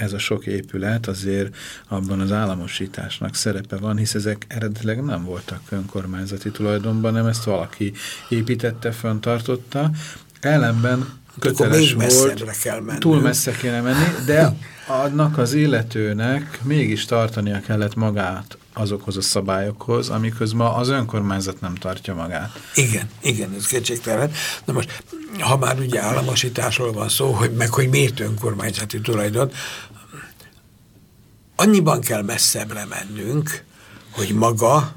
ez a sok épület, azért abban az államosításnak szerepe van, hisz ezek eredetileg nem voltak önkormányzati tulajdonban, nem ezt valaki építette, föntartotta. Ellenben köteles volt, kell menni. túl messze kéne menni, de annak az illetőnek mégis tartania kellett magát azokhoz a szabályokhoz, amikhoz ma az önkormányzat nem tartja magát. Igen, igen, ez kétségtelen. Na most, ha már ugye államosításról van szó, hogy meg hogy miért önkormányzati tulajdon, annyiban kell messzebbre mennünk, hogy maga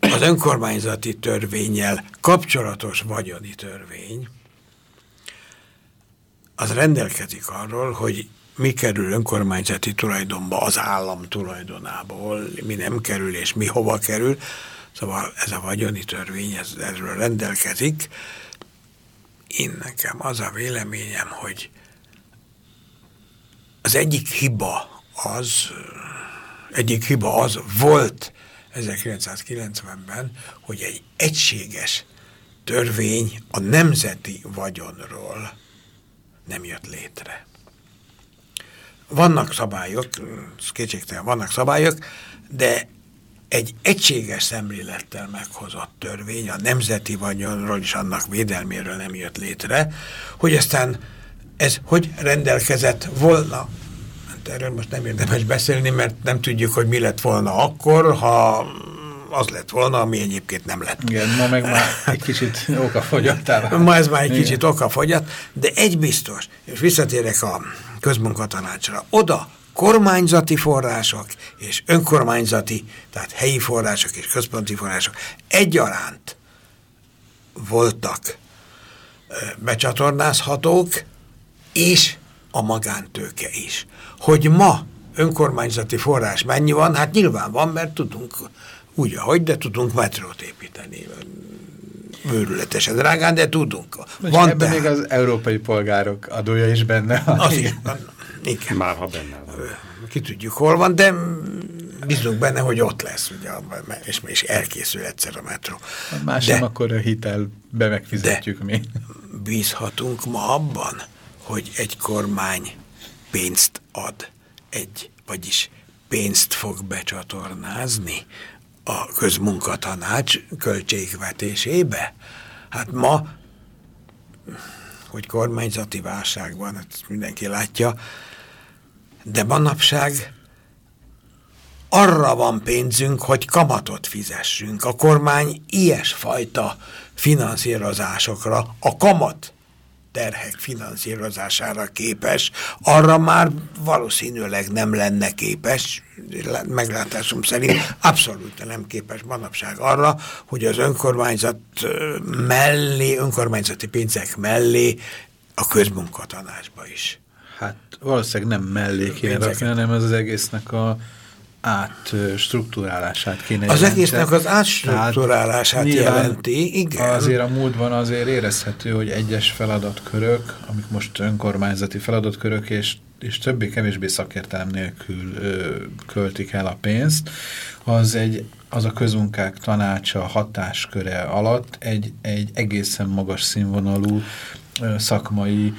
az önkormányzati törvényel kapcsolatos vagyoni törvény, az rendelkezik arról, hogy mi kerül önkormányzati tulajdonba az állam tulajdonából, mi nem kerül és mi hova kerül. Szóval ez a vagyoni törvény ez, erről rendelkezik. Én nekem az a véleményem, hogy az egyik hiba az, egyik hiba az volt 1990-ben, hogy egy egységes törvény a nemzeti vagyonról nem jött létre. Vannak szabályok, kétségtelen vannak szabályok, de egy egységes szemlélettel meghozott törvény a nemzeti vagyonról és annak védelméről nem jött létre, hogy aztán ez hogy rendelkezett volna. Hát erről most nem érdemes beszélni, mert nem tudjuk, hogy mi lett volna akkor, ha az lett volna, ami egyébként nem lett. Igen, ma meg már egy kicsit okafogyattál. <laughs> Ma ez már egy Igen. kicsit okafogyat, de egy biztos, és visszatérek a közmunkatanácsra, oda kormányzati források és önkormányzati, tehát helyi források és központi források egyaránt voltak becsatornázhatók, és a magántőke is. Hogy ma önkormányzati forrás mennyi van, hát nyilván van, mert tudunk úgy, ahogy, de tudunk metrót építeni. Őrületesen drágán, de tudunk. Van ebben tehát... még az európai polgárok adója is benne. Az is, igen. Már ha benne van. Ki tudjuk, hol van, de bízunk benne, hogy ott lesz, ugye, és, és elkészül egyszer a metró. Más de, nem, akkor a hitelbe megfizetjük mi. bízhatunk ma abban, hogy egy kormány pénzt ad, egy, vagyis pénzt fog becsatornázni a közmunkatanács költségvetésébe. Hát ma, hogy kormányzati válság van, ezt mindenki látja, de manapság arra van pénzünk, hogy kamatot fizessünk. A kormány ilyesfajta finanszírozásokra, a kamat terhek finanszírozására képes, arra már valószínűleg nem lenne képes, meglátásom szerint abszolút nem képes manapság arra, hogy az önkormányzat mellé, önkormányzati pénzek mellé a közmunkatanácsba is. Hát valószínűleg nem mellé kéne rakni, hanem ez az egésznek a átstruktúrálását kéne Az jelentse. egésznek az átstruktúrálását jelenti, igen. Azért a múltban azért érezhető, hogy egyes feladatkörök, amik most önkormányzati feladatkörök, és, és többé-kevésbé szakértelem nélkül ö, költik el a pénzt, az, egy, az a közmunkák tanácsa hatásköre alatt egy, egy egészen magas színvonalú szakmai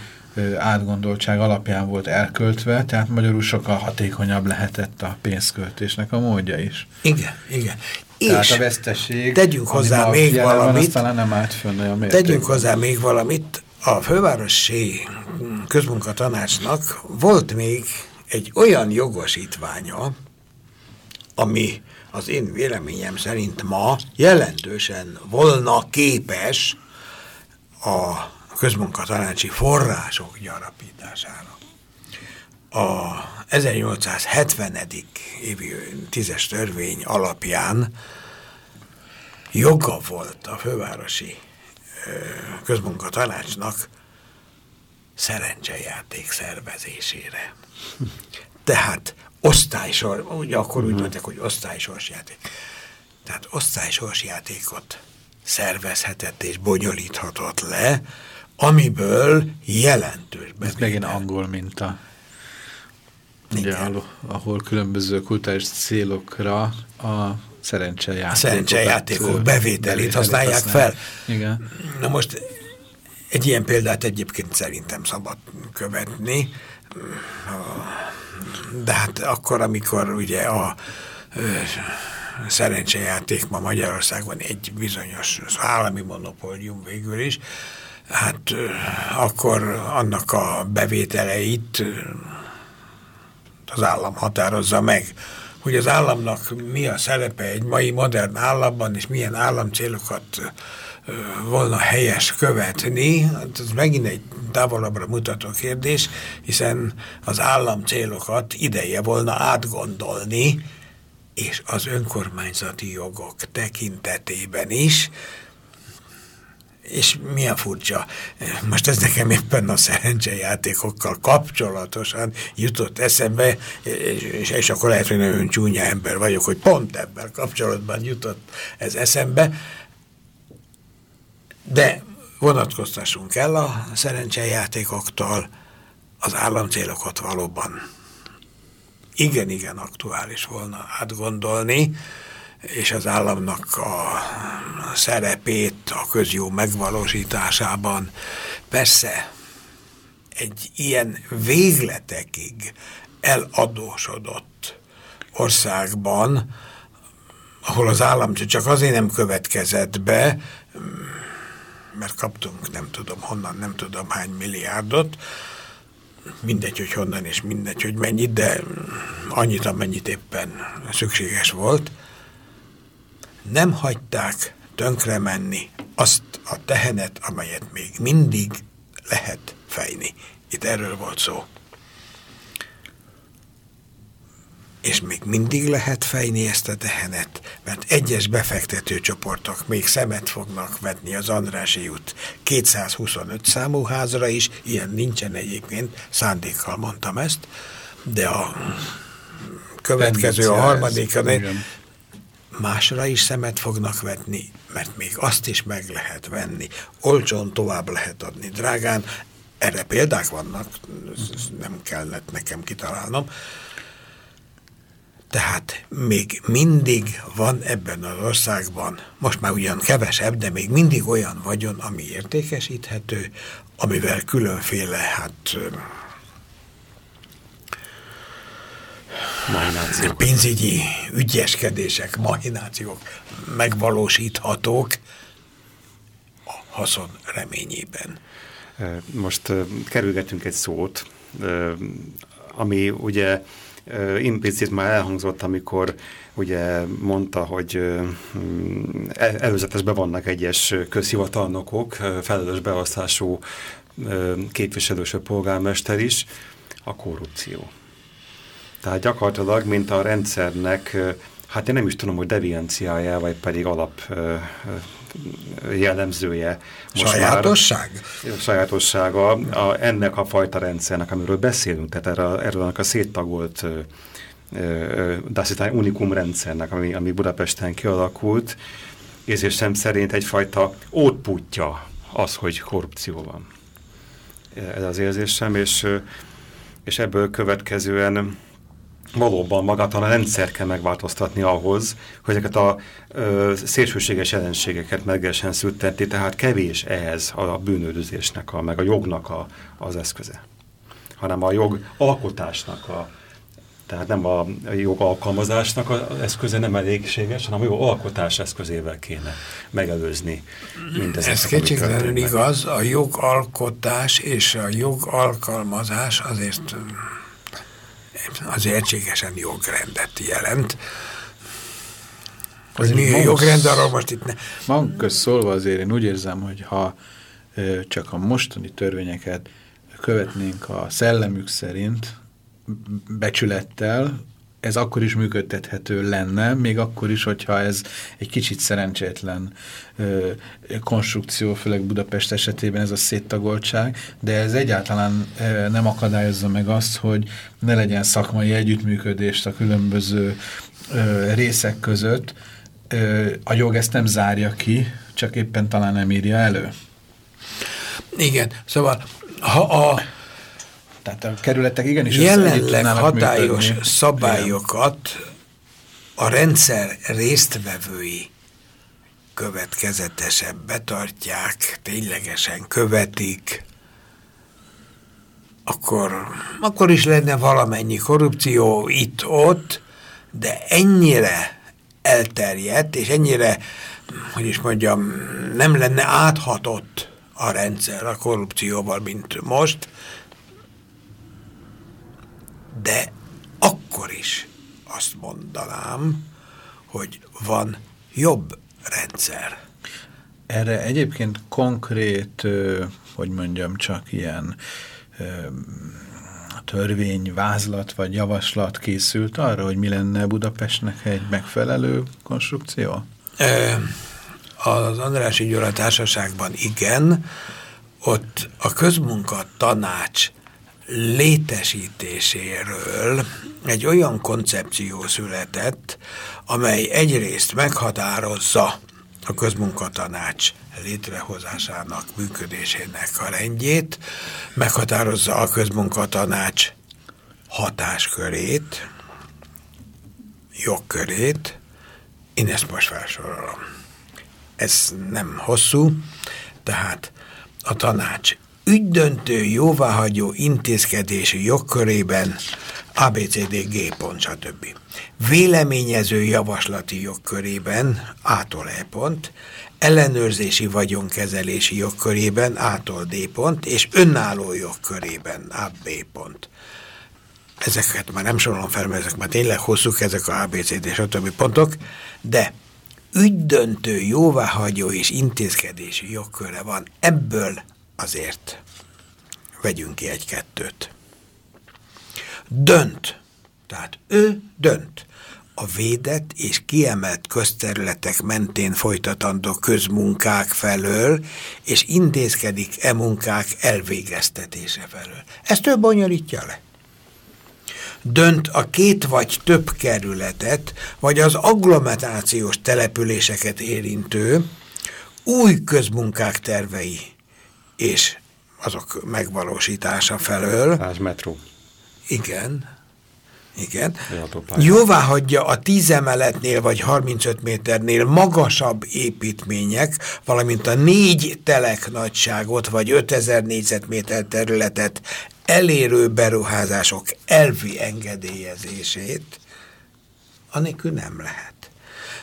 átgondoltság alapján volt elköltve, tehát magyarul sokkal hatékonyabb lehetett a pénzköltésnek a módja is. Igen, igen. Tehát és a veszteség, tegyünk hozzá még valamit, van, nem állt fönn a Tegyünk hozzá még valamit, a fővárosi közmunkatanácsnak volt még egy olyan jogosítványa, ami az én véleményem szerint ma jelentősen volna képes a közmunkatanácsi források gyarapítására. A 1870. évi tízes törvény alapján joga volt a fővárosi közmunkatanácsnak szerencsejáték szervezésére. Tehát osztálysor, ugye akkor úgy mhm. mondták, hogy osztálysorsjáték. Tehát osztálysorsjátékot szervezhetett és bonyolíthatott le amiből jelentős Ez megint angol minta. Ugye, ahol, ahol különböző kultúrás célokra a szerencsejátékok. Szerencsejátékok bevételét használják fel. Igen. Na most egy ilyen példát egyébként szerintem szabad követni, de hát akkor, amikor ugye a szerencsejáték ma Magyarországon egy bizonyos állami monopólium végül is, hát akkor annak a bevételeit az állam határozza meg. Hogy az államnak mi a szerepe egy mai modern államban, és milyen államcélokat volna helyes követni, hát ez megint egy távolabbra mutató kérdés, hiszen az államcélokat ideje volna átgondolni, és az önkormányzati jogok tekintetében is, és milyen furcsa. Most ez nekem éppen a szerencsejátékokkal kapcsolatosan jutott eszembe, és, és akkor lehet, hogy nagyon csúnya ember vagyok, hogy pont ebben kapcsolatban jutott ez eszembe. De vonatkoztassunk el a szerencsejátékoktól, az államcélokat valóban igen-igen aktuális volna átgondolni, és az államnak a szerepét a közjó megvalósításában. Persze egy ilyen végletekig eladósodott országban, ahol az állam csak azért nem következett be, mert kaptunk nem tudom honnan, nem tudom hány milliárdot, mindegy, hogy honnan és mindegy, hogy mennyit, de annyit, amennyit éppen szükséges volt, nem hagyták tönkre menni azt a tehenet, amelyet még mindig lehet fejni. Itt erről volt szó. És még mindig lehet fejni ezt a tehenet, mert egyes befektető csoportok még szemet fognak vetni az Andrási út 225 számú házra is, ilyen nincsen egyébként, szándékkal mondtam ezt, de a következő, a harmadik, másra is szemet fognak vetni, mert még azt is meg lehet venni. Olcsón tovább lehet adni drágán. Erre példák vannak, nem kellett nekem kitalálnom. Tehát még mindig van ebben az országban, most már ugyan kevesebb, de még mindig olyan vagyon, ami értékesíthető, amivel különféle, hát Mahinációk. pénzügyi ügyeskedések, mahinációk megvalósíthatók a haszon reményében. Most kerülgetünk egy szót, ami ugye implicit már elhangzott, amikor ugye mondta, hogy e-, előzetesben vannak egyes közhivatalnokok, felelős beosztású képviselős polgármester is, a korrupció. Tehát gyakorlatilag, mint a rendszernek, hát én nem is tudom, hogy devianciája, vagy pedig alap jellemzője. Most Sajátosság? Már, sajátossága a, ennek a fajta rendszernek, amiről beszélünk, tehát erről, erről a széttagolt Dacitány unikum rendszernek, ami, ami Budapesten kialakult, érzésem szerint egyfajta ótputja az, hogy korrupció van. Ez az érzésem, és, és ebből következően valóban magát a rendszer kell megváltoztatni ahhoz, hogy ezeket a ö, szélsőséges jelenségeket meg lehessen tehát kevés ehhez a bűnődözésnek, a, meg a jognak a, az eszköze, hanem a jog alkotásnak a, tehát nem a jogalkalmazásnak az eszköze nem elégséges, hanem a jogalkotás eszközével kéne megelőzni mindezeket. Ez kétségtelenül igaz, a jogalkotás és a jogalkalmazás azért az egységesen jogrendet jelent. Az mi jogrend, arról most itt ne... Magunk szólva azért én úgy érzem, hogy ha csak a mostani törvényeket követnénk a szellemük szerint, becsülettel, ez akkor is működtethető lenne, még akkor is, hogyha ez egy kicsit szerencsétlen ö, konstrukció, főleg Budapest esetében ez a széttagoltság, de ez egyáltalán ö, nem akadályozza meg azt, hogy ne legyen szakmai együttműködést a különböző ö, részek között. Ö, a jog ezt nem zárja ki, csak éppen talán nem írja elő. Igen, szóval ha a tehát a kerületek igenis jelenleg hatályos működni. szabályokat a rendszer résztvevői következetesebb betartják, ténylegesen követik, akkor, akkor is lenne valamennyi korrupció itt-ott, de ennyire elterjedt, és ennyire, hogy is mondjam, nem lenne áthatott a rendszer a korrupcióval, mint most, de akkor is azt mondanám, hogy van jobb rendszer. Erre egyébként konkrét, hogy mondjam, csak ilyen törvényvázlat vagy javaslat készült arra, hogy mi lenne Budapestnek egy megfelelő konstrukció? Az Andrási Gyula Társaságban igen, ott a közmunka tanács létesítéséről egy olyan koncepció született, amely egyrészt meghatározza a közmunkatanács létrehozásának, működésének a rendjét, meghatározza a közmunkatanács hatáskörét, jogkörét, én ezt most felsorolom. Ez nem hosszú, tehát a tanács ügydöntő jóváhagyó intézkedési jogkörében ABCDG pont, stb. Véleményező javaslati jogkörében A-tól E pont, ellenőrzési vagyonkezelési jogkörében A-tól D pont, és önálló jogkörében A-B pont. Ezeket már nem sorolom fel, mert ezek már tényleg hosszúk, ezek a ABCD és a többi pontok, de ügydöntő, jóváhagyó és intézkedési jogköre van. Ebből azért vegyünk ki egy-kettőt. Dönt. Tehát ő dönt. A védett és kiemelt közterületek mentén folytatandó közmunkák felől, és intézkedik e munkák elvégeztetése felől. Ezt ő bonyolítja le. Dönt a két vagy több kerületet, vagy az agglomerációs településeket érintő új közmunkák tervei és azok megvalósítása felől. Az metró. Igen. Igen. Jóvá hagyja a 10 emeletnél vagy 35 méternél magasabb építmények, valamint a négy telek nagyságot vagy 5000 négyzetméter területet elérő beruházások elvi engedélyezését, anélkül nem lehet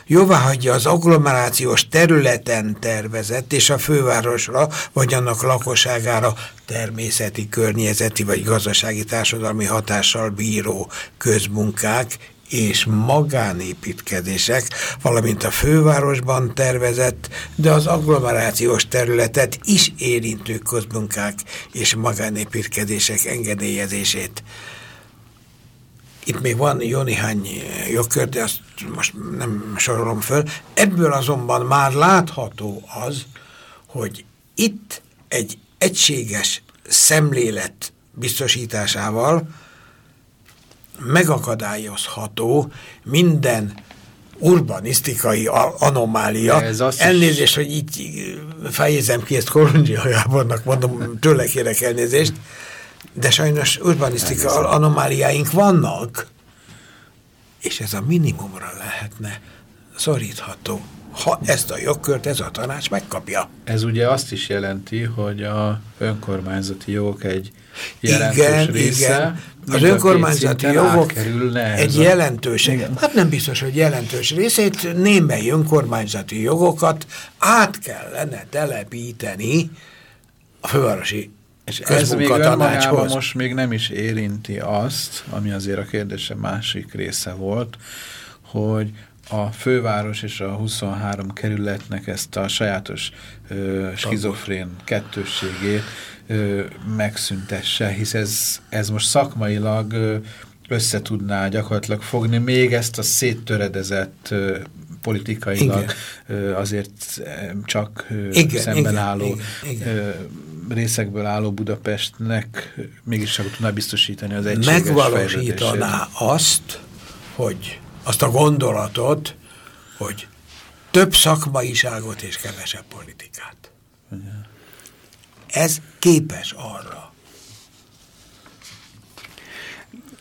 jóváhagyja az agglomerációs területen tervezett és a fővárosra vagy annak lakosságára természeti, környezeti vagy gazdasági társadalmi hatással bíró közmunkák és magánépítkezések, valamint a fővárosban tervezett, de az agglomerációs területet is érintő közmunkák és magánépítkezések engedélyezését itt még van jó néhány jogkör, de azt most nem sorolom föl. Ebből azonban már látható az, hogy itt egy egységes szemlélet biztosításával megakadályozható minden urbanisztikai anomália. Elnézést, is... hogy így fejezem ki ezt Kolondzsia Gábornak, mondom, tőle kérek elnézést, de sajnos urbanisztika anomáliáink vannak, és ez a minimumra lehetne szorítható, ha ezt a jogkört ez a tanács megkapja. Ez ugye azt is jelenti, hogy a önkormányzati jogok egy jelentős igen, része, igen. Az önkormányzati jogok egy jelentős, igen. hát nem biztos, hogy jelentős részét, némely önkormányzati jogokat át kellene telepíteni a fővárosi és ez még önmagában most még nem is érinti azt, ami azért a kérdése másik része volt, hogy a főváros és a 23 kerületnek ezt a sajátos ö, skizofrén kettősségét ö, megszüntesse, hisz ez, ez most szakmailag ö, összetudná gyakorlatilag fogni még ezt a széttöredezett ö, politikailag igen. azért csak igen, szemben igen, álló igen, igen részekből álló Budapestnek mégis csak tudná biztosítani az egységes Megvalósítaná azt, hogy azt a gondolatot, hogy több szakmaiságot és kevesebb politikát. Ez képes arra.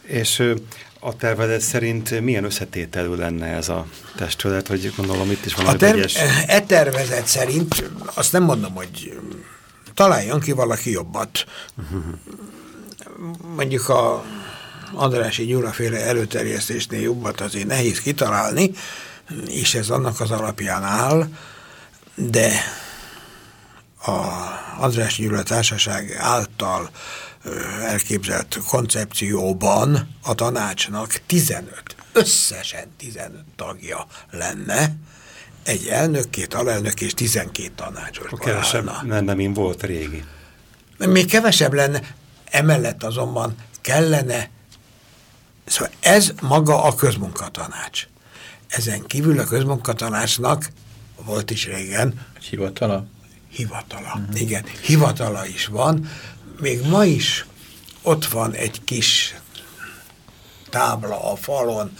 És a tervezet szerint milyen összetételű lenne ez a testület, hogy gondolom itt is van a ter E tervezet szerint, azt nem mondom, hogy találjon ki valaki jobbat. Mondjuk a Andrási Gyuraféle előterjesztésnél jobbat azért nehéz kitalálni, és ez annak az alapján áll, de a Andrási Gyula Társaság által elképzelt koncepcióban a tanácsnak 15, összesen 15 tagja lenne, egy elnök, két alelnök és tizenkét tanácsos Kevesebb lenne, mint volt régi. Még kevesebb lenne, emellett azonban kellene, szóval ez maga a közmunkatanács. Ezen kívül a közmunkatanácsnak volt is régen. Egy hivatala? Hivatala, uh -huh. igen. Hivatala is van. Még ma is ott van egy kis tábla a falon,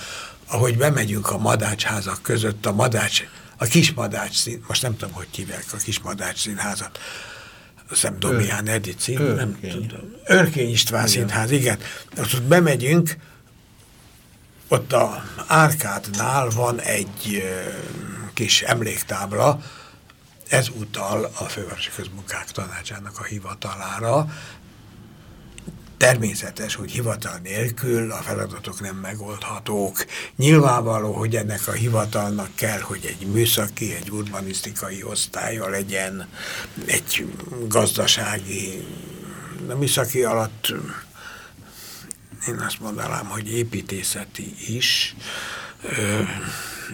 ahogy bemegyünk a madácsházak között, a madács a Kismadács szín, most nem tudom, hogy hívják a Kismadács színházat, azt nem Domián Edith szín, nem tudom. Örkény István igen. színház, igen. Most ott bemegyünk, ott a Árkádnál van egy kis emléktábla, ez utal a Fővárosi Közmunkák Tanácsának a hivatalára, Természetes, hogy hivatal nélkül a feladatok nem megoldhatók. Nyilvánvaló, hogy ennek a hivatalnak kell, hogy egy műszaki, egy urbanisztikai osztálya legyen, egy gazdasági, a műszaki alatt én azt mondanám, hogy építészeti is,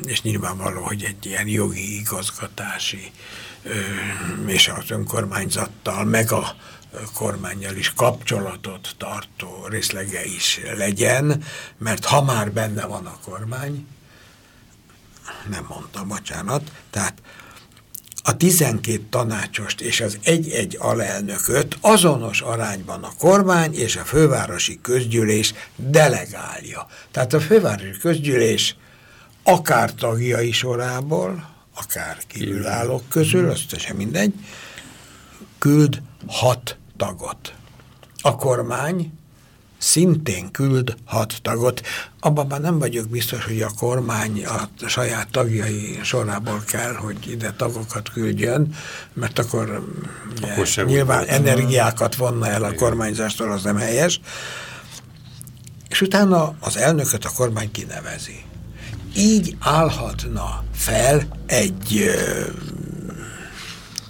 és nyilvánvaló, hogy egy ilyen jogi, igazgatási és az önkormányzattal, meg a kormányjal is kapcsolatot tartó részlege is legyen, mert ha már benne van a kormány, nem mondtam, bocsánat, tehát a 12 tanácsost és az egy-egy alelnököt azonos arányban a kormány és a fővárosi közgyűlés delegálja. Tehát a fővárosi közgyűlés akár tagjai sorából, akár kívülállók közül, azt sem mindegy, küld hat tagot. A kormány szintén küld hat tagot. Abban már nem vagyok biztos, hogy a kormány a saját tagjai sorából kell, hogy ide tagokat küldjön, mert akkor, akkor nyilván úgy. energiákat vonna el a kormányzástól, az nem helyes. És utána az elnököt a kormány kinevezi. Így állhatna fel egy,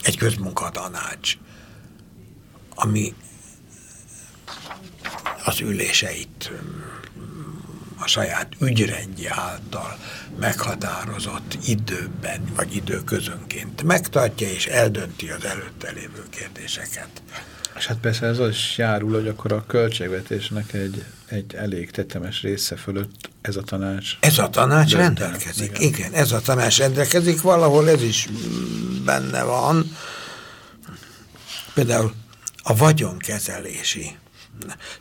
egy közmunkatanács, ami az üléseit a saját ügyrendje által meghatározott időben, vagy időközönként megtartja és eldönti az előtte lévő kérdéseket. És hát persze ez az is járul, hogy akkor a költségvetésnek egy, egy elég tetemes része fölött ez a tanács... Ez a tanács rendelkezik, igen. igen, ez a tanács rendelkezik, valahol ez is benne van. Például a vagyonkezelési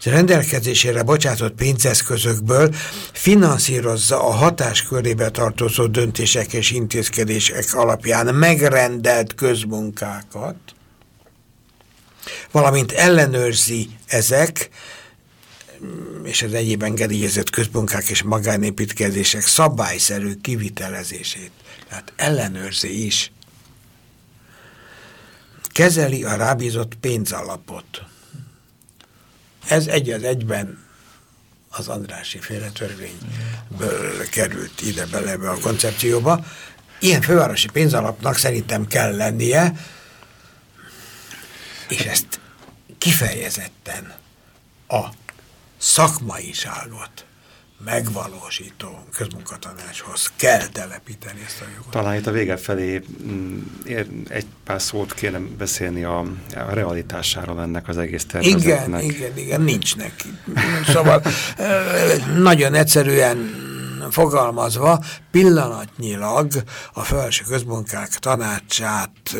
rendelkezésére bocsátott pénzeszközökből finanszírozza a hatáskörébe tartozó döntések és intézkedések alapján megrendelt közmunkákat, valamint ellenőrzi ezek, és az egyéb engedélyezett közmunkák és magánépítkezések szabályszerű kivitelezését. Tehát ellenőrzi is. Kezeli a rábízott pénzalapot ez egy az egyben az Andrási féle törvényből került ide bele ebbe a koncepcióba. Ilyen fővárosi pénzalapnak szerintem kell lennie, és ezt kifejezetten a szakmaiságot megvalósító közmunkatanácshoz kell telepíteni ezt a jogot. Talán itt a vége felé mm, egy pár szót kéne beszélni a, a realitásáról ennek az egész tervezetnek. Igen, igen, igen, nincs neki. Szóval nagyon egyszerűen fogalmazva, pillanatnyilag a felső közmunkák tanácsát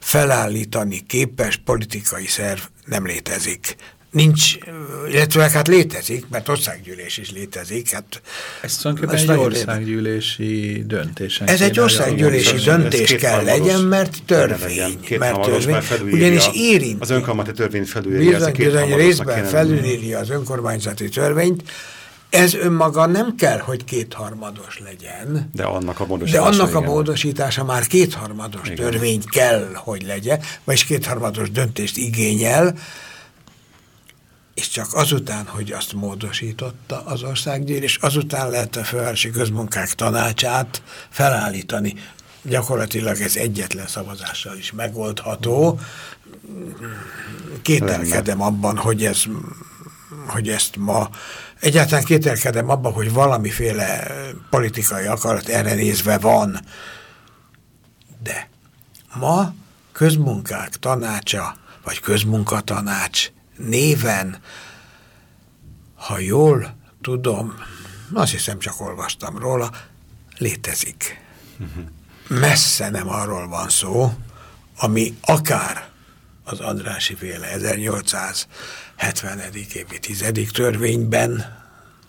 felállítani képes politikai szerv nem létezik nincs, illetve hát létezik, mert országgyűlés is létezik. Hát, ez tulajdonképpen egy országgyűlési döntés. Ez egy országgyűlési döntés kell legyen, mert törvény. mert törvény. Ugyanis érint. Az önkormányzati törvény felülírja. Bizony, bizony részben felülírja az önkormányzati törvényt, ez önmaga nem kell, hogy kétharmados legyen. De annak a módosítása, De annak a módosítása már kétharmados igen. törvény kell, hogy legyen, vagyis kétharmados döntést igényel, és csak azután, hogy azt módosította az országgyűlés, azután lehet a fővárosi közmunkák tanácsát felállítani. Gyakorlatilag ez egyetlen szavazással is megoldható. Kételkedem abban, hogy ez hogy ezt ma egyáltalán kételkedem abban, hogy valamiféle politikai akarat erre nézve van. De ma közmunkák tanácsa, vagy közmunkatanács néven, ha jól tudom, azt hiszem csak olvastam róla, létezik. Messze nem arról van szó, ami akár az Andrási féle 1870. évi 10. törvényben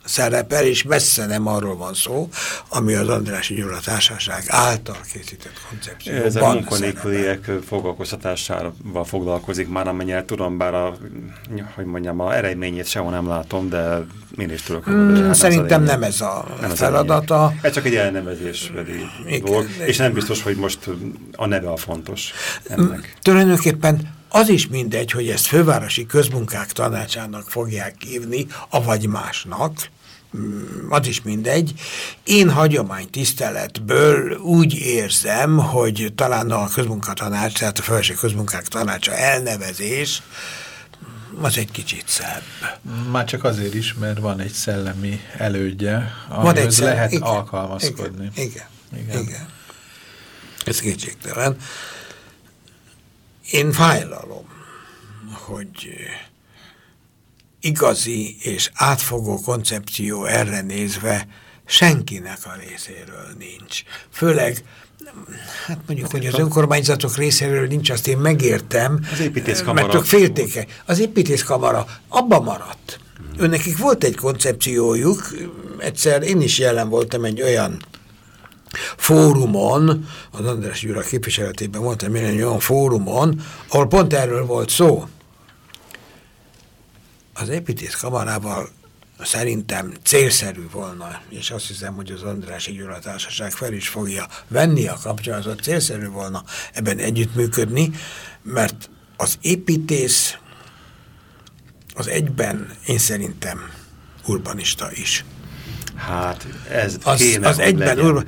szerepel, és messze nem arról van szó, ami az Andrási Gyula Társaság által készített koncepcióban Ez a munkanélküliek foglalkoztatásával foglalkozik, már amennyire tudom, bár a, hogy mondjam, a eredményét sehol nem látom, de én is tudok. Mm, szerintem nem ez a nem feladata. Ez csak egy elnevezés dolog, és nem biztos, hogy most a neve a fontos ennek. Tulajdonképpen az is mindegy, hogy ezt fővárosi közmunkák tanácsának fogják hívni, avagy másnak, az is mindegy. Én hagyomány tiszteletből úgy érzem, hogy talán a közmunkatanács, tehát a felső közmunkák tanácsa elnevezés, az egy kicsit szebb. Már csak azért is, mert van egy szellemi elődje, amihez lehet igen, alkalmazkodni. Igen, igen, igen. igen. Ez kétségtelen. Én fájlalom, hogy igazi és átfogó koncepció erre nézve senkinek a részéről nincs. Főleg, hát mondjuk, hogy az önkormányzatok részéről nincs, azt én megértem, az építészkamara. mert ők félték Az építészkamara abba maradt. Hmm. Önnekik volt egy koncepciójuk, egyszer én is jelen voltam egy olyan fórumon, az András Gyura képviseletében voltam én egy olyan fórumon, ahol pont erről volt szó. Az építész kamarával szerintem célszerű volna, és azt hiszem, hogy az Andrási Gyula Társaság fel is fogja venni a kapcsolatot, célszerű volna ebben együttműködni, mert az építész az egyben én szerintem urbanista is. Hát ez az, kéne, az egyben urban,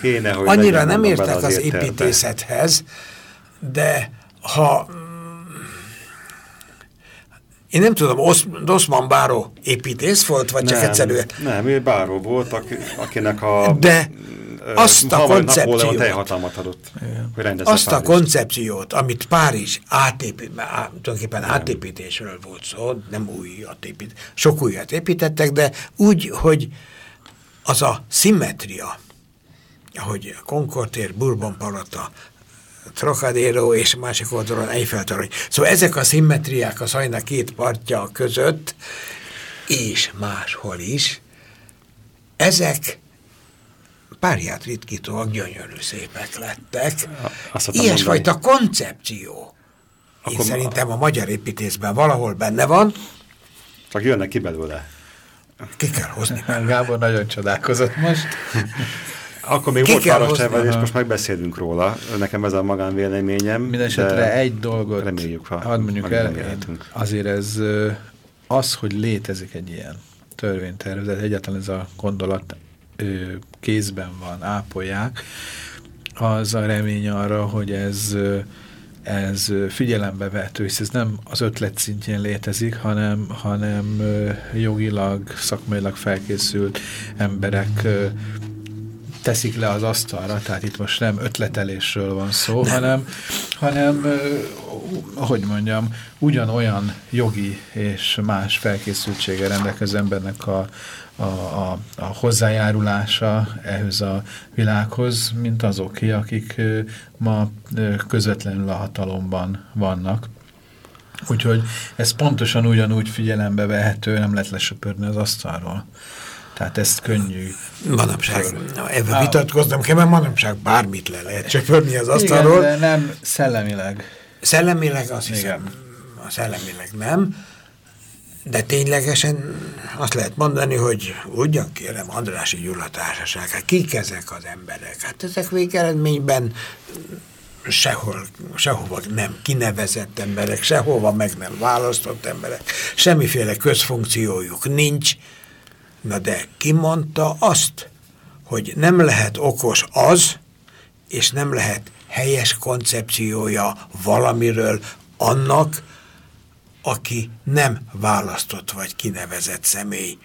kéne, hogy annyira legyen, nem értek az, az építészethez, de ha én nem tudom, Osz, Osman Báró építész volt, vagy nem, csak egyszerűen? Nem, ő Báró volt, akinek a... De azt a koncepciót, adott, hogy Azt Párizs. a koncepciót, amit Párizs átépít, tulajdonképpen nem. átépítésről volt szó, nem új átépít, sok újat építettek, de úgy, hogy az a szimmetria, ahogy Concord tér, Bourbon Palota, Trocadero és másik oldalon Eiffel torony. Szóval ezek a szimmetriák a szajna két partja között, és máshol is, ezek párját ritkítóak gyönyörű szépek lettek. Ilyesfajta koncepció. Akkor Én szerintem a magyar építészben valahol benne van. Csak jönnek ki belőle. Ki kell hozni. Gábor nagyon csodálkozott most. Akkor még Ki volt várostervezés, most megbeszélünk róla. Nekem ez a magánvéleményem. Mindenesetre egy dolgot reméljük, ha hadd mondjuk el, azért ez az, hogy létezik egy ilyen törvénytervezet, egyáltalán ez a gondolat kézben van, ápolják, az a remény arra, hogy ez, ez figyelembe vehető, hisz ez nem az ötlet szintjén létezik, hanem, hanem jogilag, szakmailag felkészült emberek teszik le az asztalra, tehát itt most nem ötletelésről van szó, nem. hanem, hanem hogy mondjam, ugyanolyan jogi és más felkészültsége rendelkező embernek a, a, a, a hozzájárulása ehhez a világhoz, mint azoké, akik ma közvetlenül a hatalomban vannak. Úgyhogy ez pontosan ugyanúgy figyelembe vehető, nem lehet lesöpörni az asztalról. Tehát ezt könnyű. Manapság, ebben vitatkoznom kell, mert manapság bármit le lehet csöpörni az asztalról. Igen, de nem szellemileg. Szellemileg azt hiszem, Igen. a szellemileg nem, de ténylegesen azt lehet mondani, hogy ugyan kérem, Andrási Gyula Társaság, hát kik ezek az emberek? Hát ezek végeredményben sehol, sehova nem kinevezett emberek, sehova meg nem választott emberek, semmiféle közfunkciójuk nincs, Na de ki mondta azt, hogy nem lehet okos az, és nem lehet helyes koncepciója valamiről annak, aki nem választott vagy kinevezett személy.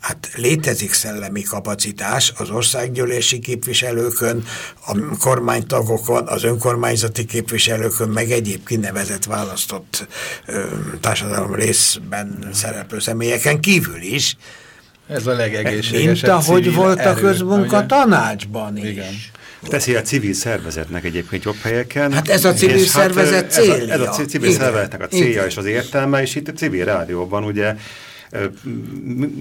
Hát létezik szellemi kapacitás az országgyűlési képviselőkön, a kormánytagokon, az önkormányzati képviselőkön, meg egyéb kinevezett választott ö, társadalom részben szereplő személyeken kívül is, ez a legegészségesebb Mint ahogy volt a közmunka tanácsban is. Igen. Teszi a civil szervezetnek egyébként jobb helyeken. Hát ez a civil hát, szervezet célja. Ez a, ez a civil Igen. szervezetnek a célja Igen. és az értelme, és itt a civil rádióban ugye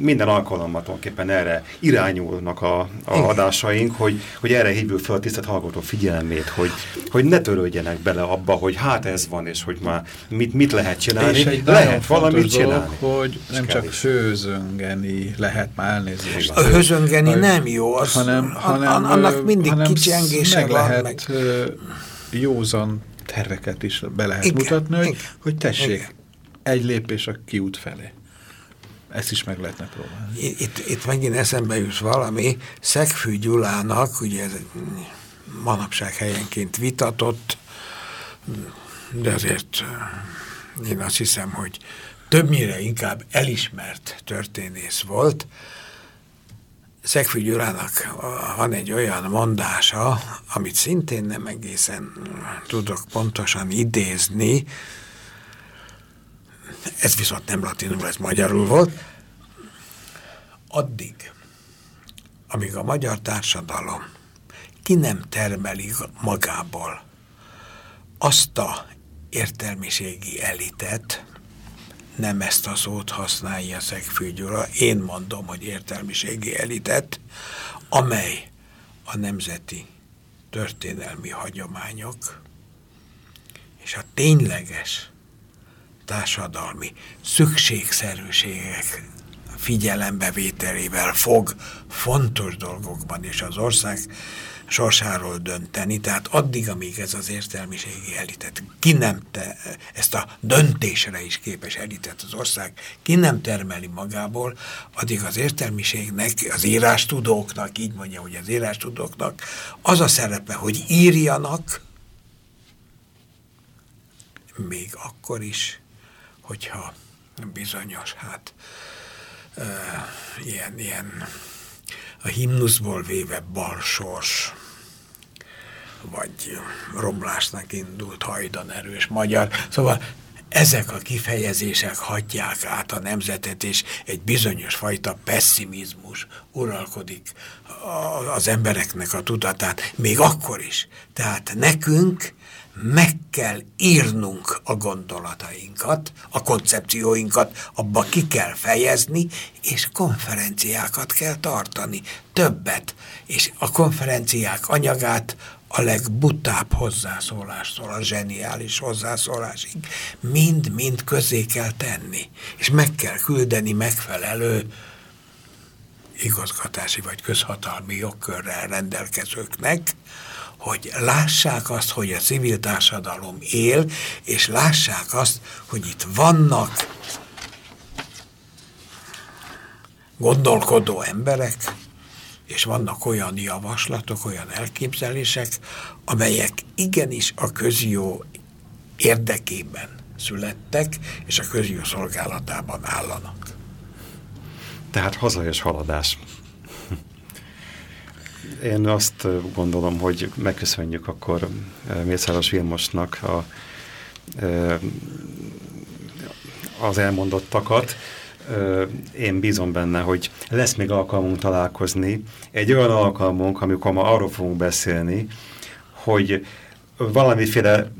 minden alkalommal tulajdonképpen erre irányulnak a, a adásaink, hogy, hogy erre hívjuk fel a tisztelt hallgató figyelmét, hogy, hogy ne törődjenek bele abba, hogy hát ez van, és hogy már mit, mit lehet csinálni. És egy lehet valamit csinálni. Dolog, hogy nem csak főzöngeni lehet már elnézést. A hőzöngeni nem jó, az, hanem, hanem, annak mindig hanem meg van. lehet meg. józan terveket is be lehet igen, mutatni, hogy, igen, hogy tessék, igen. egy lépés a kiút felé. Ezt is meg lehetne próbálni. Itt, itt megint eszembe jut valami. Szegfű Gyulának, ugye ez manapság helyenként vitatott, de azért eh, én azt hiszem, hogy többnyire inkább elismert történész volt. Szegfű Gyulának van egy olyan mondása, amit szintén nem egészen tudok pontosan idézni, ez viszont nem latinul, ez magyarul volt, addig, amíg a magyar társadalom ki nem termeli magából azt a értelmiségi elitet, nem ezt a szót használja Szegfű én mondom, hogy értelmiségi elitet, amely a nemzeti történelmi hagyományok és a tényleges társadalmi szükségszerűségek figyelembevételével fog fontos dolgokban és az ország sorsáról dönteni, tehát addig, amíg ez az értelmiségi elitet ki nem te, ezt a döntésre is képes elitet az ország ki nem termeli magából, addig az értelmiségnek, az írástudóknak, így mondja, hogy az írástudóknak az a szerepe, hogy írjanak, még akkor is, hogyha bizonyos, hát uh, ilyen, ilyen a himnuszból véve balsors, vagy romlásnak indult hajdan erős magyar. Szóval ezek a kifejezések hagyják át a nemzetet, és egy bizonyos fajta pessimizmus uralkodik az embereknek a tudatát, még akkor is. Tehát nekünk meg kell írnunk a gondolatainkat, a koncepcióinkat, abba ki kell fejezni, és konferenciákat kell tartani, többet, és a konferenciák anyagát a legbutább hozzászólástól a zseniális hozzászólásig mind-mind közé kell tenni, és meg kell küldeni megfelelő igazgatási vagy közhatalmi jogkörrel rendelkezőknek, hogy lássák azt, hogy a civil társadalom él, és lássák azt, hogy itt vannak gondolkodó emberek, és vannak olyan javaslatok, olyan elképzelések, amelyek igenis a közjó érdekében születtek, és a közjó szolgálatában állanak. Tehát haza és haladás. Én azt gondolom, hogy megköszönjük akkor Mészáros Vilmosnak a, az elmondottakat. Én bízom benne, hogy lesz még alkalmunk találkozni. Egy olyan alkalmunk, amikor ma arról fogunk beszélni, hogy valamiféle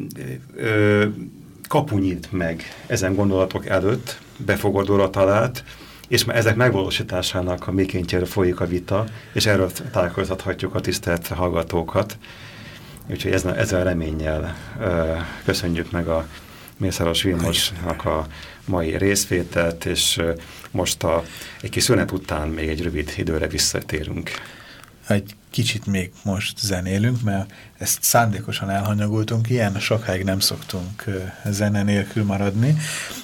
kapu nyílt meg ezen gondolatok előtt, befogadóra talált, és már ezek megvalósításának a mikéntjére folyik a vita, és erről találkozhatjuk a tisztelt hallgatókat. Úgyhogy ezzel, ezzel reménnyel ö, köszönjük meg a Mészáros Vilmosnak a mai részvételt, és most a, egy kis szünet után még egy rövid időre visszatérünk. Egy kicsit még most zenélünk, mert ezt szándékosan elhanyagoltunk, ilyen sokáig nem szoktunk zene nélkül maradni,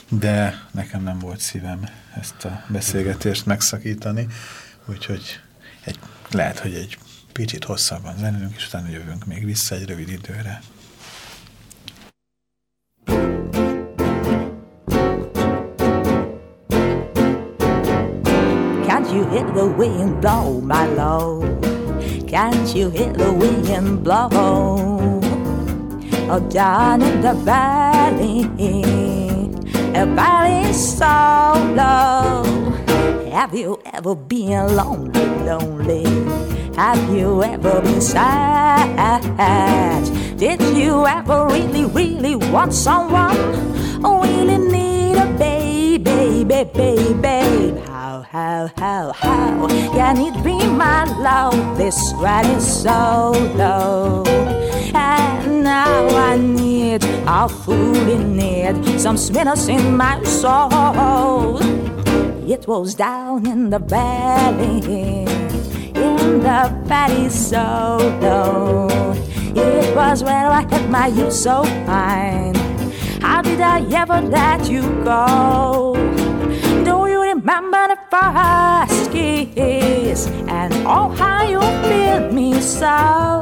de nekem nem volt szívem ezt a beszélgetést megszakítani, úgyhogy egy, lehet, hogy egy picit hosszabban zenélünk, és utána jövünk még vissza egy rövid időre. You hit the wind blow my love Can't you hear the wind blow? Oh, down in the valley, a valley so low. Have you ever been lonely, lonely? Have you ever been sad? Did you ever really, really want someone? Oh, really need a baby, baby, baby? How, how, how can it be my love? This ride is so low. And now I need fool in need, some sweetness in my soul. It was down in the valley, in the valley so low. It was where I had my youth so fine. How did I ever let you go? Remember the first kiss and oh how you feel me so?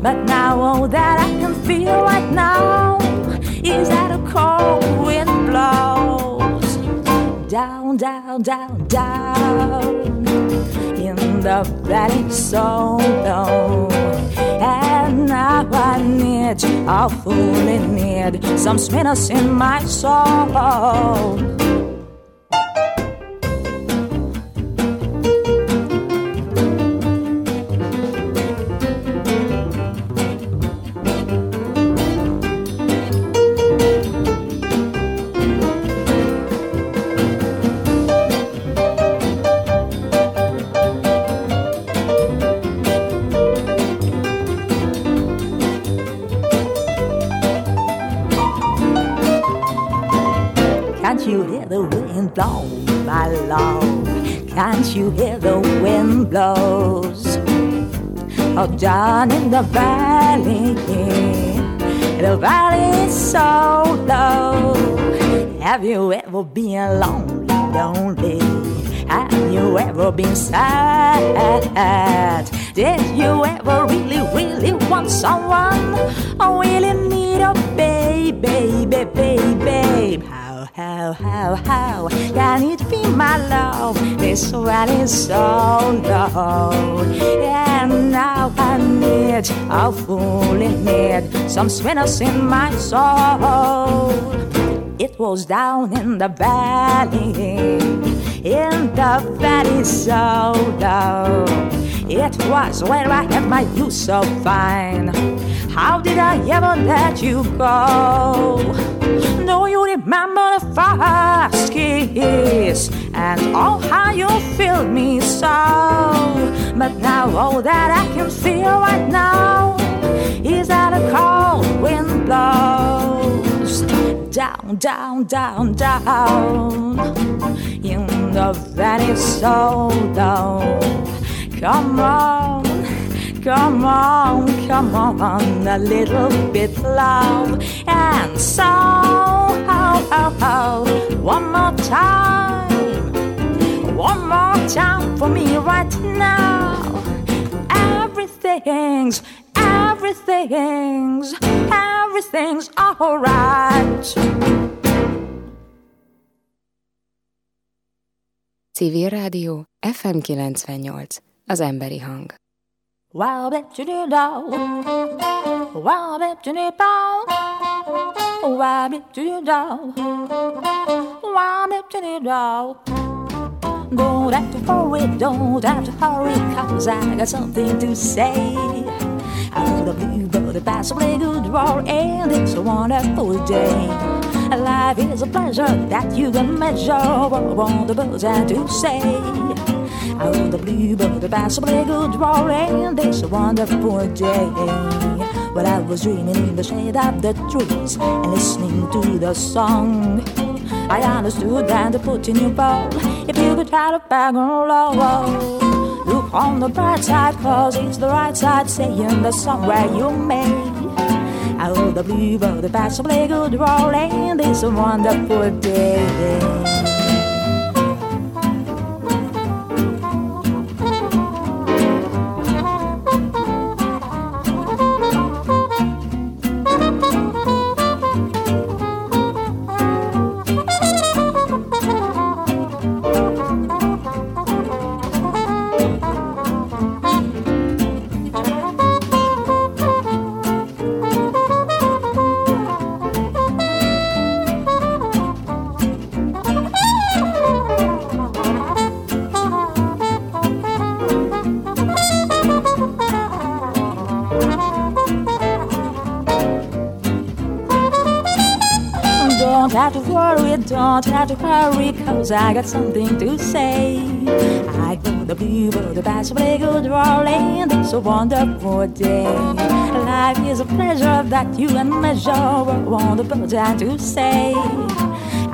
But now all that I can feel right now is that a cold wind blows down, down, down, down in the valley so low. And now I need a fool in need, some sweetness in my soul. Blow, my love. Can't you hear the wind blows? Oh, down in the valley, the valley is so low. Have you ever been lonely, lonely? Have you ever been sad? Did you ever really, really want someone? Or really need a baby, baby, baby? How, how, how, can it be my love? This one is so low. And now I need, I fully need some sweetness in my soul. It was down in the valley, in the valley so low. It was where I had my youth so fine. How did I ever let you go? Do you remember the first kiss and oh how you filled me so? But now all that I can feel right now is that a cold wind blows down, down, down, down in the valley so low. Come on, come on, come on, a little bit loud and so. Oh, oh, oh, one more time, one more time for me right now. Everything's, everything's, everything's alright. Civil Rádió FM 98 az emberi hang. Wow, bet you do do. Wow, bet you do do. Wow, bet you do do. Wow, bet you do do. Don't have to hurry, don't have to hurry, cause I got something to say. Of the blue, but pass a good roar, and it's a wonderful day. Life is a pleasure that you can measure. What have to say? Out of the blue, but pass a good it's a wonderful day. Well, I was dreaming in the shade of the trees and listening to the song. I understood that to put in your bowl if you could try to bag on low. Look on the bright side, cause it's the right side saying the song where you made. Oh, the bluebird, the bass play good roll, and it's a wonderful day. Worry, don't have to hurry, cause I got something to say. I go the bluebird, the bass play good rolling, it's a wonderful day. Life is a pleasure that you can measure, what birds have to say.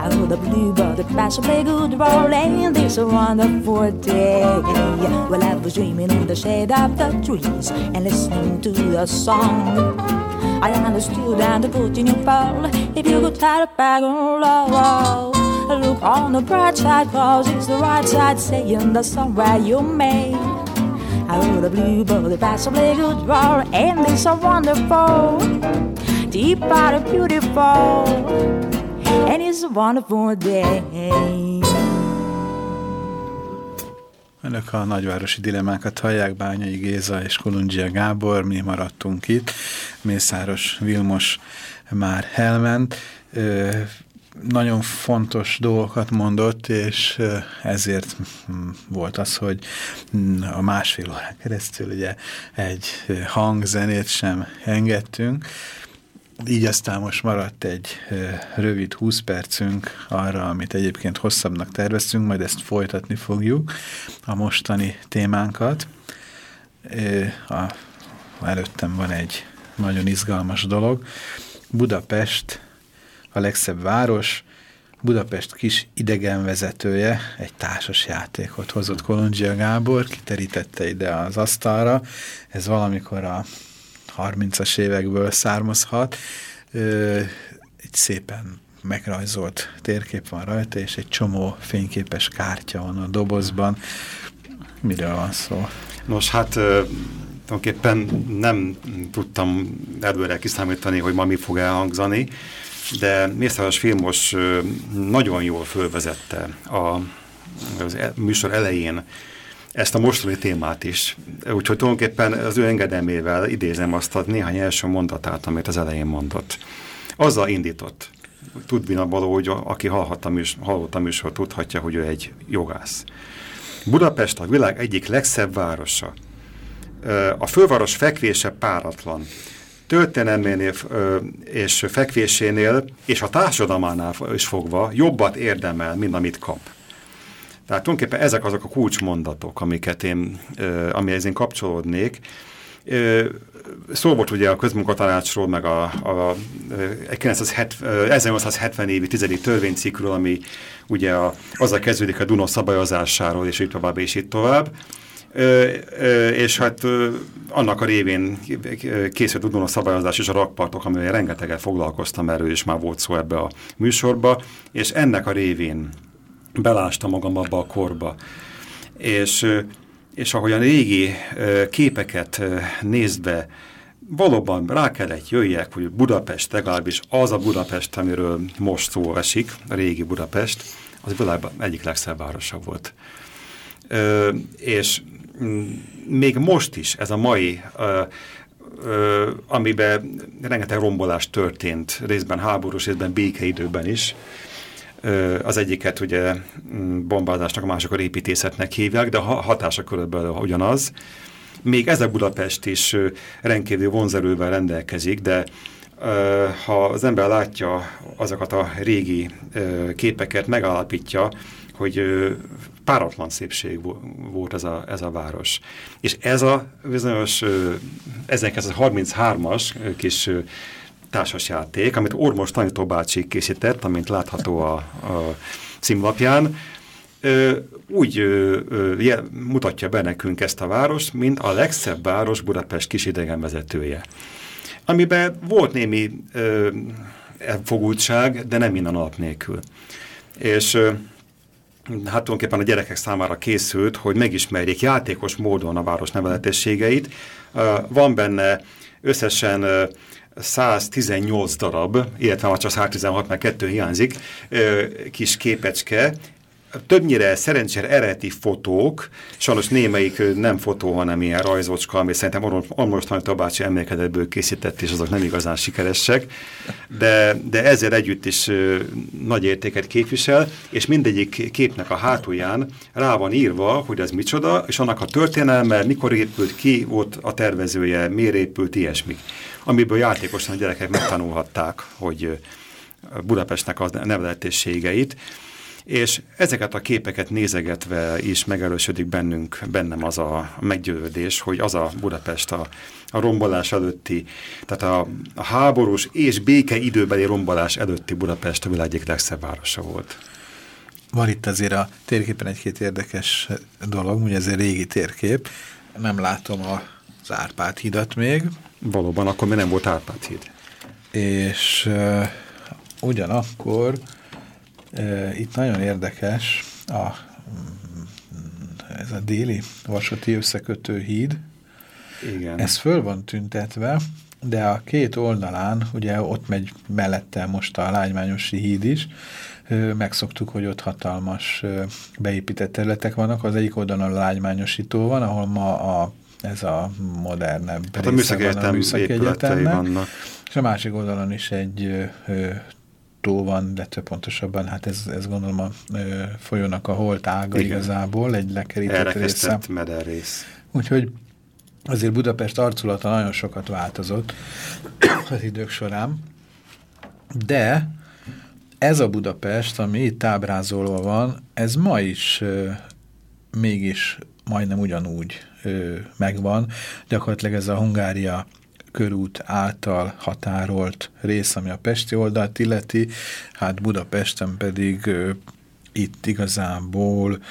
I go the bluebird, the bass play good rolling, it's a wonderful day. Well, I was dreaming in the shade of the trees and listening to the song. I understood and put in your bowl if you could tie a bag on low. Look on the bright side, cause it's the right side saying the song where you made. Oh, the bluebird, the passably good roar, and it's so wonderful. Deep out of beautiful, and it's a wonderful day. Önök a nagyvárosi dilemákat hallják, Bányai Géza és Kolundzsia Gábor, mi maradtunk itt, Mészáros Vilmos már elment. Nagyon fontos dolgokat mondott, és ezért volt az, hogy a másfél órán keresztül ugye egy hangzenét sem engedtünk. Így aztán most maradt egy rövid 20 percünk arra, amit egyébként hosszabbnak terveztünk, majd ezt folytatni fogjuk, a mostani témánkat. A, előttem van egy nagyon izgalmas dolog. Budapest a legszebb város, Budapest kis idegenvezetője egy társas játékot hozott Kolondzsia Gábor, kiterítette ide az asztalra. Ez valamikor a 30-as évekből származhat. Egy szépen megrajzolt térkép van rajta, és egy csomó fényképes kártya van a dobozban. Miről van szó? Nos, hát tulajdonképpen nem tudtam előre kiszámítani, hogy ma mi fog elhangzani, de Mészáros Filmos nagyon jól fölvezette a, az e, műsor elején ezt a mostani témát is. Úgyhogy tulajdonképpen az ő engedelmével idézem azt a néhány első mondatát, amit az elején mondott. Azzal indított. Tudvina való, hogy aki hallhatta műsor, hallott a műsor, tudhatja, hogy ő egy jogász. Budapest a világ egyik legszebb városa. A főváros fekvése páratlan. Történelménél és fekvésénél, és a társadalmánál is fogva jobbat érdemel, mint amit kap. Tehát tulajdonképpen ezek azok a kulcsmondatok, amiket én, amihez én kapcsolódnék. Szó volt ugye a közmunkatanácsról, meg a, a 1870 évi tizedik törvénycikről, ami ugye a, azzal kezdődik a Duna szabályozásáról, és így tovább, és így tovább. Ö, ö, és hát ö, annak a révén készült a szabályozás és a rakpartok, amivel rengeteget foglalkoztam erről, és már volt szó ebbe a műsorba, és ennek a révén belástam magam abba a korba. És, és ahogyan régi képeket nézve, valóban rá kellett jöjjek, hogy Budapest legalábbis az a Budapest, amiről most szó esik, a régi Budapest, az világban egyik legszebb városa volt. És még most is ez a mai, amiben rengeteg rombolás történt, részben háborús, részben békeidőben is, az egyiket ugye bombázásnak, a másokat építészetnek hívják, de a hatása körülbelül ugyanaz. Még ez a Budapest is rendkívül vonzerővel rendelkezik, de ha az ember látja azokat a régi képeket, megállapítja, hogy páratlan szépség volt ez a, ez a város. És ez a bizonyos 1933-as kis társasjáték, amit Ormos Tanító bácsi készített, amint látható a, a címlapján, úgy mutatja be nekünk ezt a várost, mint a legszebb város Budapest kis idegenvezetője. Amiben volt némi ö, de nem minden alap nélkül. És ö, hát tulajdonképpen a gyerekek számára készült, hogy megismerjék játékos módon a város neveletességeit. Van benne összesen 118 darab, illetve már csak 116, mert kettő hiányzik, kis képecske, többnyire szerencsére eredeti fotók, sajnos némelyik nem fotó, hanem ilyen rajzocska, ami szerintem Ormos Tanító bácsi emlékezetből készített, és azok nem igazán sikeresek, de, de ezzel együtt is nagy értéket képvisel, és mindegyik képnek a hátulján rá van írva, hogy ez micsoda, és annak a történelme, mikor épült ki, volt a tervezője, miért épült, ilyesmik amiből játékosan a gyerekek megtanulhatták, hogy Budapestnek a neveletésségeit, és ezeket a képeket nézegetve is megerősödik bennünk, bennem az a meggyőződés, hogy az a Budapest a, a rombolás előtti, tehát a, a háborús és béke időbeli rombolás előtti Budapest a világ egyik legszebb városa volt. Van itt azért a térképen egy-két érdekes dolog, ugye ez egy régi térkép, nem látom az Árpád hidat még, Valóban, akkor még nem volt Árpád híd. És uh, ugyanakkor itt nagyon érdekes a, ez a déli vasúti összekötő híd. Igen. Ez föl van tüntetve, de a két oldalán, ugye ott megy mellette most a Lágymányosi híd is, megszoktuk, hogy ott hatalmas beépített területek vannak. Az egyik oldalon a Lágymányosító van, ahol ma a ez a modernebb hát a műszaki egyetem egyetemnek, vannak. És a másik oldalon is egy tó van, de több pontosabban, hát ez, ez gondolom a ö, folyónak a holt ága Igen. igazából, egy lekerített része. mederrész. Úgyhogy azért Budapest arculata nagyon sokat változott <clears throat> az idők során, de ez a Budapest, ami itt ábrázolva van, ez ma is ö, mégis majdnem ugyanúgy ö, megvan. Gyakorlatilag ez a Hungária körút által határolt rész, ami a Pesti oldalt illeti, hát Budapesten pedig ö, itt igazából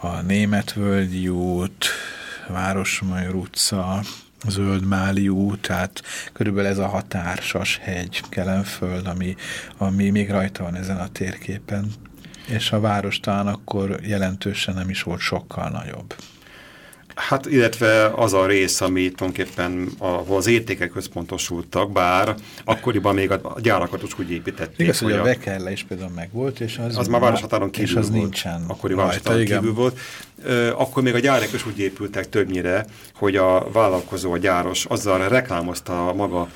a Németvölgyi út, Városmajor utca, Zöldmáli út, tehát körülbelül ez a határsas hegy, Kelenföld, ami, ami még rajta van ezen a térképen. És a város talán akkor jelentősen nem is volt sokkal nagyobb. Hát, illetve az a rész, ami tulajdonképpen ahol az értékek központosultak, bár akkoriban még a gyárakat is úgy építették. Igaz, hogy a Vekerle is például meg volt, és az, az már városhatáron kívül és az volt. nincsen. Akkori városhatáron kívül volt. Akkor még a gyárak is úgy épültek többnyire, hogy a vállalkozó, a gyáros azzal reklámozta maga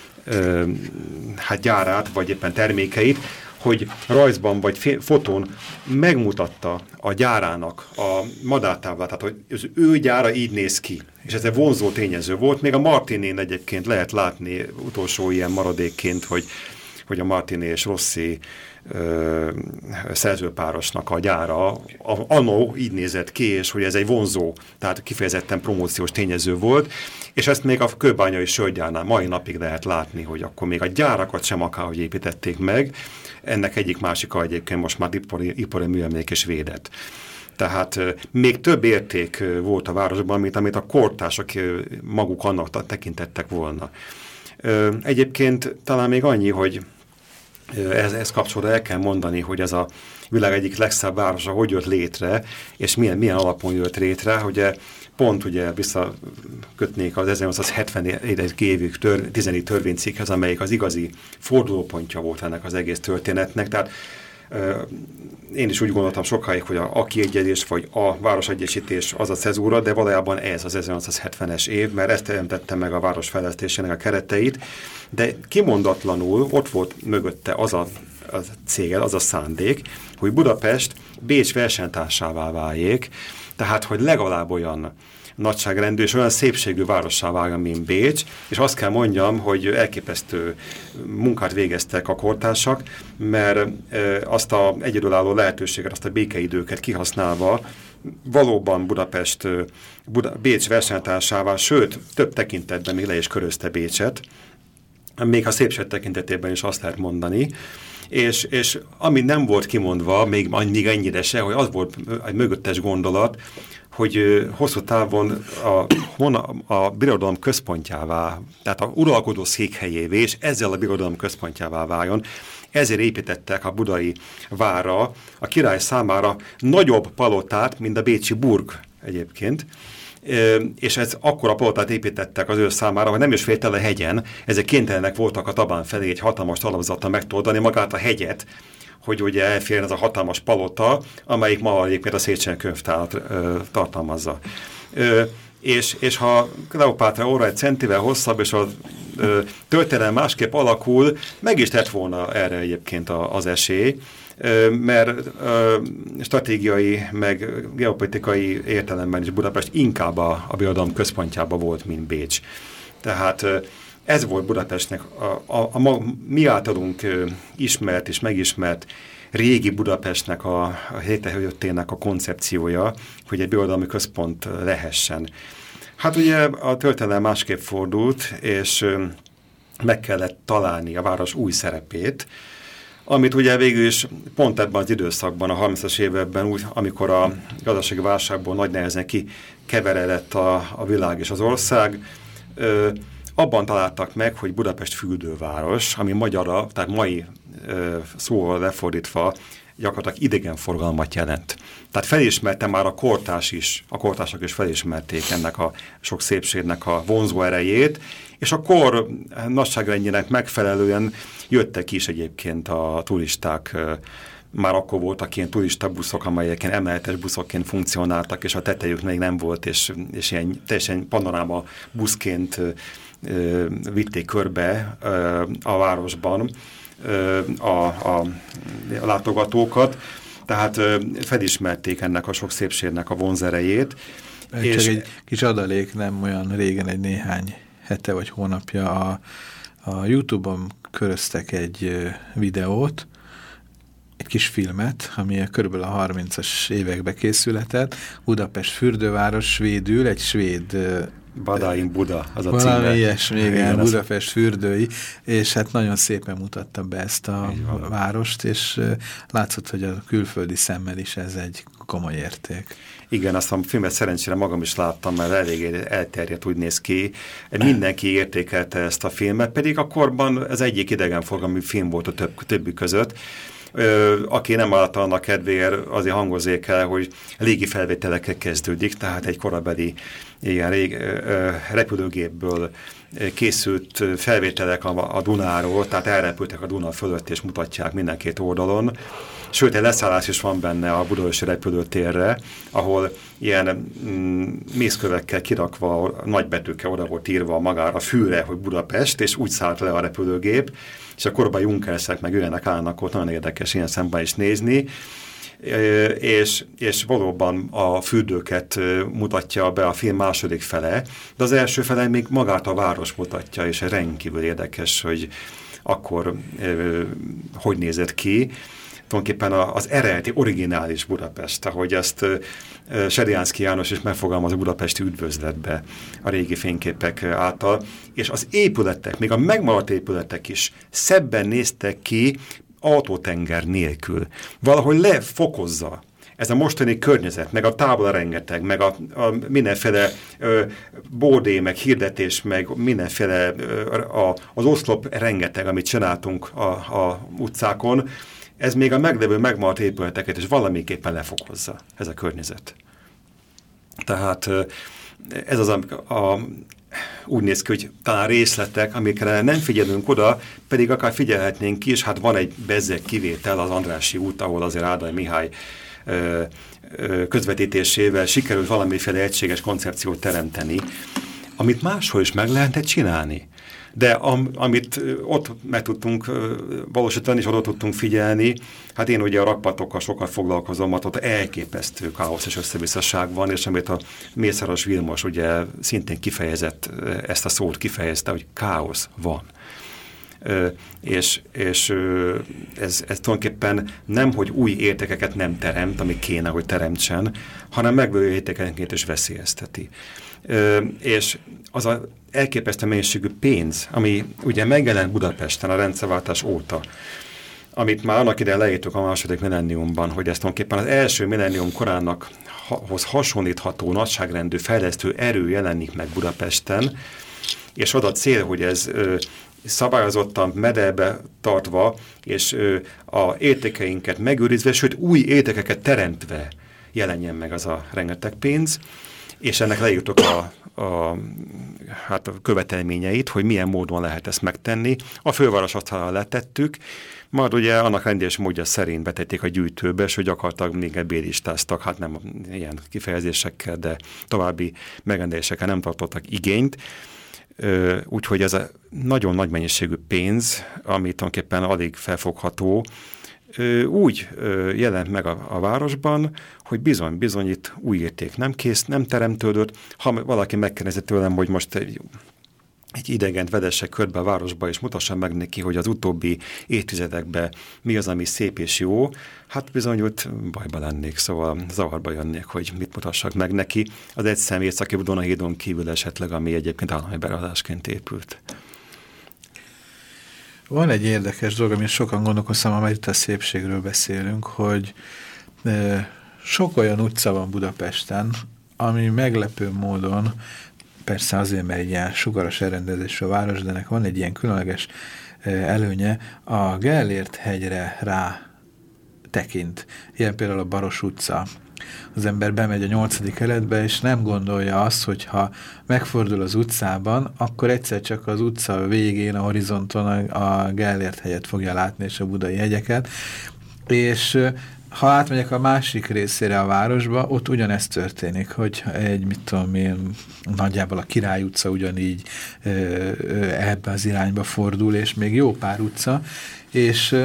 hát gyárát, vagy éppen termékeit, hogy rajzban vagy fotón megmutatta a gyárának a madártáblát, tehát hogy az ő gyára így néz ki. És ez egy vonzó tényező volt. Még a Martinén egyébként lehet látni utolsó ilyen maradékként, hogy, hogy a Martiné és Rossi ö, szerzőpárosnak a gyára a, anno így nézett ki, és hogy ez egy vonzó, tehát kifejezetten promóciós tényező volt, és ezt még a kőbányai sörgyárnál mai napig lehet látni, hogy akkor még a gyárakat sem akárhogy építették meg, ennek egyik másika egyébként most már ipari, ipari műemlék és védett. Tehát még több érték volt a városban, mint amit a kortársak maguk annak tekintettek volna. Egyébként talán még annyi, hogy ez, ez kapcsolatban el kell mondani, hogy ez a világ egyik legszebb városa hogy jött létre, és milyen, milyen alapon jött létre, hogy pont ugye visszakötnék az 1970 évig tör, 10. törvénycikkhez, amelyik az igazi fordulópontja volt ennek az egész történetnek. Tehát én is úgy gondoltam sokáig, hogy a, a kiegyezés vagy a városegyesítés az a cezúra, de valójában ez az 1970-es év, mert ezt teremtette meg a város fejlesztésének a kereteit, de kimondatlanul ott volt mögötte az a, a cél, az a szándék, hogy Budapest Bécs versenytársává váljék, tehát, hogy legalább olyan nagyságrendű és olyan szépségű várossá váljon, mint Bécs, és azt kell mondjam, hogy elképesztő munkát végeztek a kortársak, mert azt a egyedülálló lehetőséget, azt a békeidőket kihasználva valóban Budapest, Buda, Bécs versenytársává, sőt, több tekintetben még le is körözte Bécset, még a szépség tekintetében is azt lehet mondani, és, és ami nem volt kimondva, még, még ennyire se, hogy az volt egy mögöttes gondolat, hogy hosszú távon a, a birodalom központjává, tehát a uralkodó székhelyévé, és ezzel a birodalom központjává váljon. Ezért építettek a budai vára a király számára nagyobb palotát, mint a bécsi burg egyébként, és ez akkora palotát építettek az ő számára, hogy nem is a hegyen, ezek kénytelenek voltak a tabán felé egy hatalmas talapzattal megtoldani magát a hegyet, hogy ugye elférjen ez a hatalmas palota, amelyik ma egyébként a Széchenyi könyvtárat tartalmazza. Ö, és, és ha Kleopátra óra egy centivel hosszabb, és a ö, történelem másképp alakul, meg is tett volna erre egyébként a, az esély, ö, mert ö, stratégiai, meg geopolitikai értelemben is Budapest inkább a, a birodalom központjában volt, mint Bécs. Tehát ö, ez volt Budapestnek, a, a, a, a mi általunk ismert és megismert régi Budapestnek a, a hétejöttének a koncepciója, hogy egy birodalmi központ lehessen. Hát ugye a történelem másképp fordult, és meg kellett találni a város új szerepét, amit ugye végül is pont ebben az időszakban, a 30-as években, úgy, amikor a gazdasági válságból nagy nehezen kikeveredett a, a világ és az ország, ö, abban találtak meg, hogy Budapest füldőváros, ami magyarra, tehát mai ö, szóval lefordítva gyakorlatilag idegenforgalmat jelent. Tehát felismerte már a kortás is, a kortások is felismerték ennek a sok szépségnek a vonzó erejét, és a kor nagyságrendjének megfelelően jöttek is egyébként a turisták már akkor voltak ilyen turista buszok, amelyek ilyen emeletes buszokként funkcionáltak, és a tetejük még nem volt, és, és ilyen teljesen panoráma buszként vitték körbe a városban a, a, a látogatókat, tehát felismerték ennek a sok szépségnek a vonzerejét. Csak és egy kis adalék, nem olyan régen, egy néhány hete vagy hónapja a, a Youtube-on köröztek egy videót, egy kis filmet, ami körülbelül a 30-as évekbe készületett. Budapest fürdőváros svédül, egy svéd Badáin Buda, az a Valami címe. ilyesmi, igen, Igen, az- Budapest fürdői, és hát nagyon szépen mutatta be ezt a várost, és látszott, hogy a külföldi szemmel is ez egy komoly érték. Igen, azt a filmet szerencsére magam is láttam, mert eléggé elterjedt úgy néz ki. Mindenki értékelte ezt a filmet, pedig a korban ez egyik idegenforgalmi film volt a több, többi között. Ö, aki nem látta annak kedvéért, azért hangozzék el, hogy légi felvételekkel kezdődik, tehát egy korabeli ilyen rég, ö, repülőgépből készült felvételek a, a Dunáról, tehát elrepültek a Duna fölött, és mutatják minden két oldalon. Sőt, egy leszállás is van benne a Budaörsi repülőtérre, ahol ilyen mm, mészkövekkel kirakva, nagybetűkkel oda volt írva magára a fűre, hogy Budapest, és úgy szállt le a repülőgép, és a korban Junkerszek meg ilyenek állnak ott, nagyon érdekes ilyen szemben is nézni, és, és valóban a fürdőket mutatja be a film második fele, de az első fele még magát a város mutatja, és rendkívül érdekes, hogy akkor hogy nézett ki. Tulajdonképpen az eredeti, originális Budapest, ahogy ezt Seriánszki János is megfogalmaz a budapesti üdvözletbe a régi fényképek által, és az épületek, még a megmaradt épületek is szebben néztek ki, autótenger nélkül. Valahogy lefokozza ez a mostani környezet, meg a tábla rengeteg, meg a, a mindenféle ö, bódé, meg hirdetés, meg mindenféle ö, a, az oszlop rengeteg, amit csináltunk a, a utcákon, ez még a meglevő megmaradt épületeket is valamiképpen lefokozza, ez a környezet. Tehát ez az, a, a, úgy néz ki, hogy talán részletek, amikre nem figyelünk oda, pedig akár figyelhetnénk ki, és hát van egy bezzeg kivétel az Andrási út, ahol azért Ádai Mihály ö, ö, közvetítésével sikerült valamiféle egységes koncepciót teremteni, amit máshol is meg lehetett csinálni. De am, amit ott meg tudtunk valósítani, és oda tudtunk figyelni, hát én ugye a rakpatokkal sokat foglalkozom, ott elképesztő káosz és összebiztosság van, és amit a Mészáros Vilmos ugye szintén kifejezett, ezt a szót kifejezte, hogy káosz van. Ö, és és ö, ez, ez tulajdonképpen nem, hogy új értékeket nem teremt, ami kéne, hogy teremtsen, hanem megvő értékenként is veszélyezteti. És az a elképesztő mennyiségű pénz, ami ugye megjelent Budapesten a rendszerváltás óta, amit már annak idején leírtuk a második millenniumban, hogy ez tulajdonképpen az első millennium korának hoz hasonlítható nagyságrendű fejlesztő erő jelenik meg Budapesten, és oda cél, hogy ez ö, szabályozottan mederbe tartva, és ö, a értékeinket megőrizve, sőt új értékeket teremtve jelenjen meg az a rengeteg pénz, és ennek leírtuk a, a, hát a követelményeit, hogy milyen módon lehet ezt megtenni. A főváros asztalra letettük, majd ugye annak rendés módja szerint betették a gyűjtőbe, és hogy gyakorlatilag még bélistáztak, hát nem ilyen kifejezésekkel, de további megrendelésekkel nem tartottak igényt. Úgyhogy ez a nagyon nagy mennyiségű pénz, ami tulajdonképpen alig felfogható, úgy jelent meg a, a városban, hogy bizony, bizony itt új érték nem kész, nem teremtődött. Ha valaki megkérdezi tőlem, hogy most egy, egy idegent vedesse körbe a városba, és mutassa meg neki, hogy az utóbbi évtizedekben mi az, ami szép és jó, hát bizony ott bajba lennék, szóval zavarba jönnék, hogy mit mutassak meg neki. Az egy személy, aki Dunahídon kívül esetleg, ami egyébként állami beradásként épült. Van egy érdekes dolog, amit sokan gondolkoztam, amely itt a szépségről beszélünk, hogy sok olyan utca van Budapesten, ami meglepő módon, persze azért, mert egy ilyen sugaras elrendezésű a város, de van egy ilyen különleges előnye, a Gellért hegyre rá tekint. Ilyen például a Baros utca. Az ember bemegy a nyolcadik keletbe, és nem gondolja azt, hogy ha megfordul az utcában, akkor egyszer csak az utca végén, a horizonton a, a Gellért hegyet fogja látni, és a budai hegyeket. És ha átmegyek a másik részére a városba, ott ugyanezt történik, hogy egy, mit tudom én, nagyjából a Király utca ugyanígy ebbe az irányba fordul, és még jó pár utca, és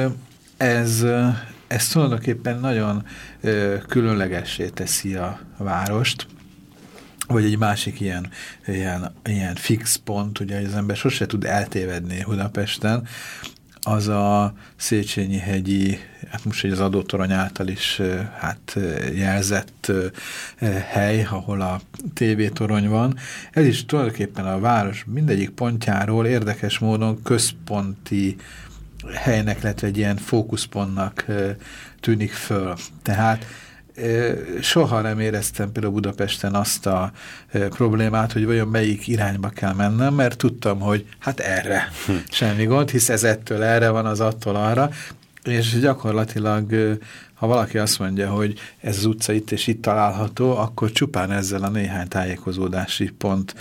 ez, ez tulajdonképpen nagyon ö, különlegessé teszi a várost, vagy egy másik ilyen, ilyen, ilyen fix pont, ugye az ember sose tud eltévedni Budapesten, az a Széchenyi hegyi, hát most egy az adótorony által is hát jelzett hely, ahol a tévétorony van. Ez is tulajdonképpen a város mindegyik pontjáról érdekes módon központi helynek, illetve egy ilyen fókuszpontnak tűnik föl. Tehát soha nem éreztem például Budapesten azt a problémát, hogy vajon melyik irányba kell mennem, mert tudtam, hogy hát erre hm. semmi gond, hisz ez ettől erre van, az attól arra, és gyakorlatilag, ha valaki azt mondja, hogy ez az utca itt és itt található, akkor csupán ezzel a néhány tájékozódási pont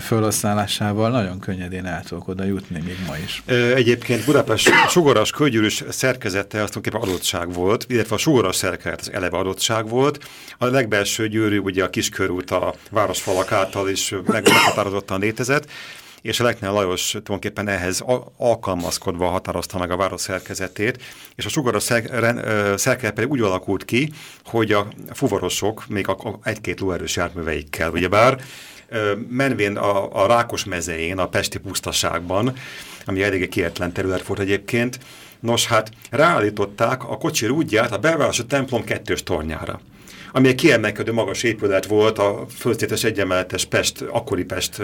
felhasználásával nagyon könnyedén el tudok oda jutni még ma is. Egyébként Budapest sugaras kölgyűrűs szerkezete az tulajdonképpen adottság volt, illetve a sugaras szerkezet az eleve adottság volt. A legbelső gyűrű ugye a kiskörút a városfalak által is meghatározottan létezett, és a Lekner Lajos tulajdonképpen ehhez alkalmazkodva határozta meg a város szerkezetét, és a sugaros szerkezet pedig úgy alakult ki, hogy a fuvarosok még egy-két lóerős járműveikkel, ugyebár menvén a, a Rákos mezején, a Pesti pusztaságban, ami eléggé kietlen terület volt egyébként, nos hát ráállították a kocsi útját a belvárosi templom kettős tornyára ami egy kiemelkedő magas épület volt, a földszintes egyenmeletes Pest, akkori Pest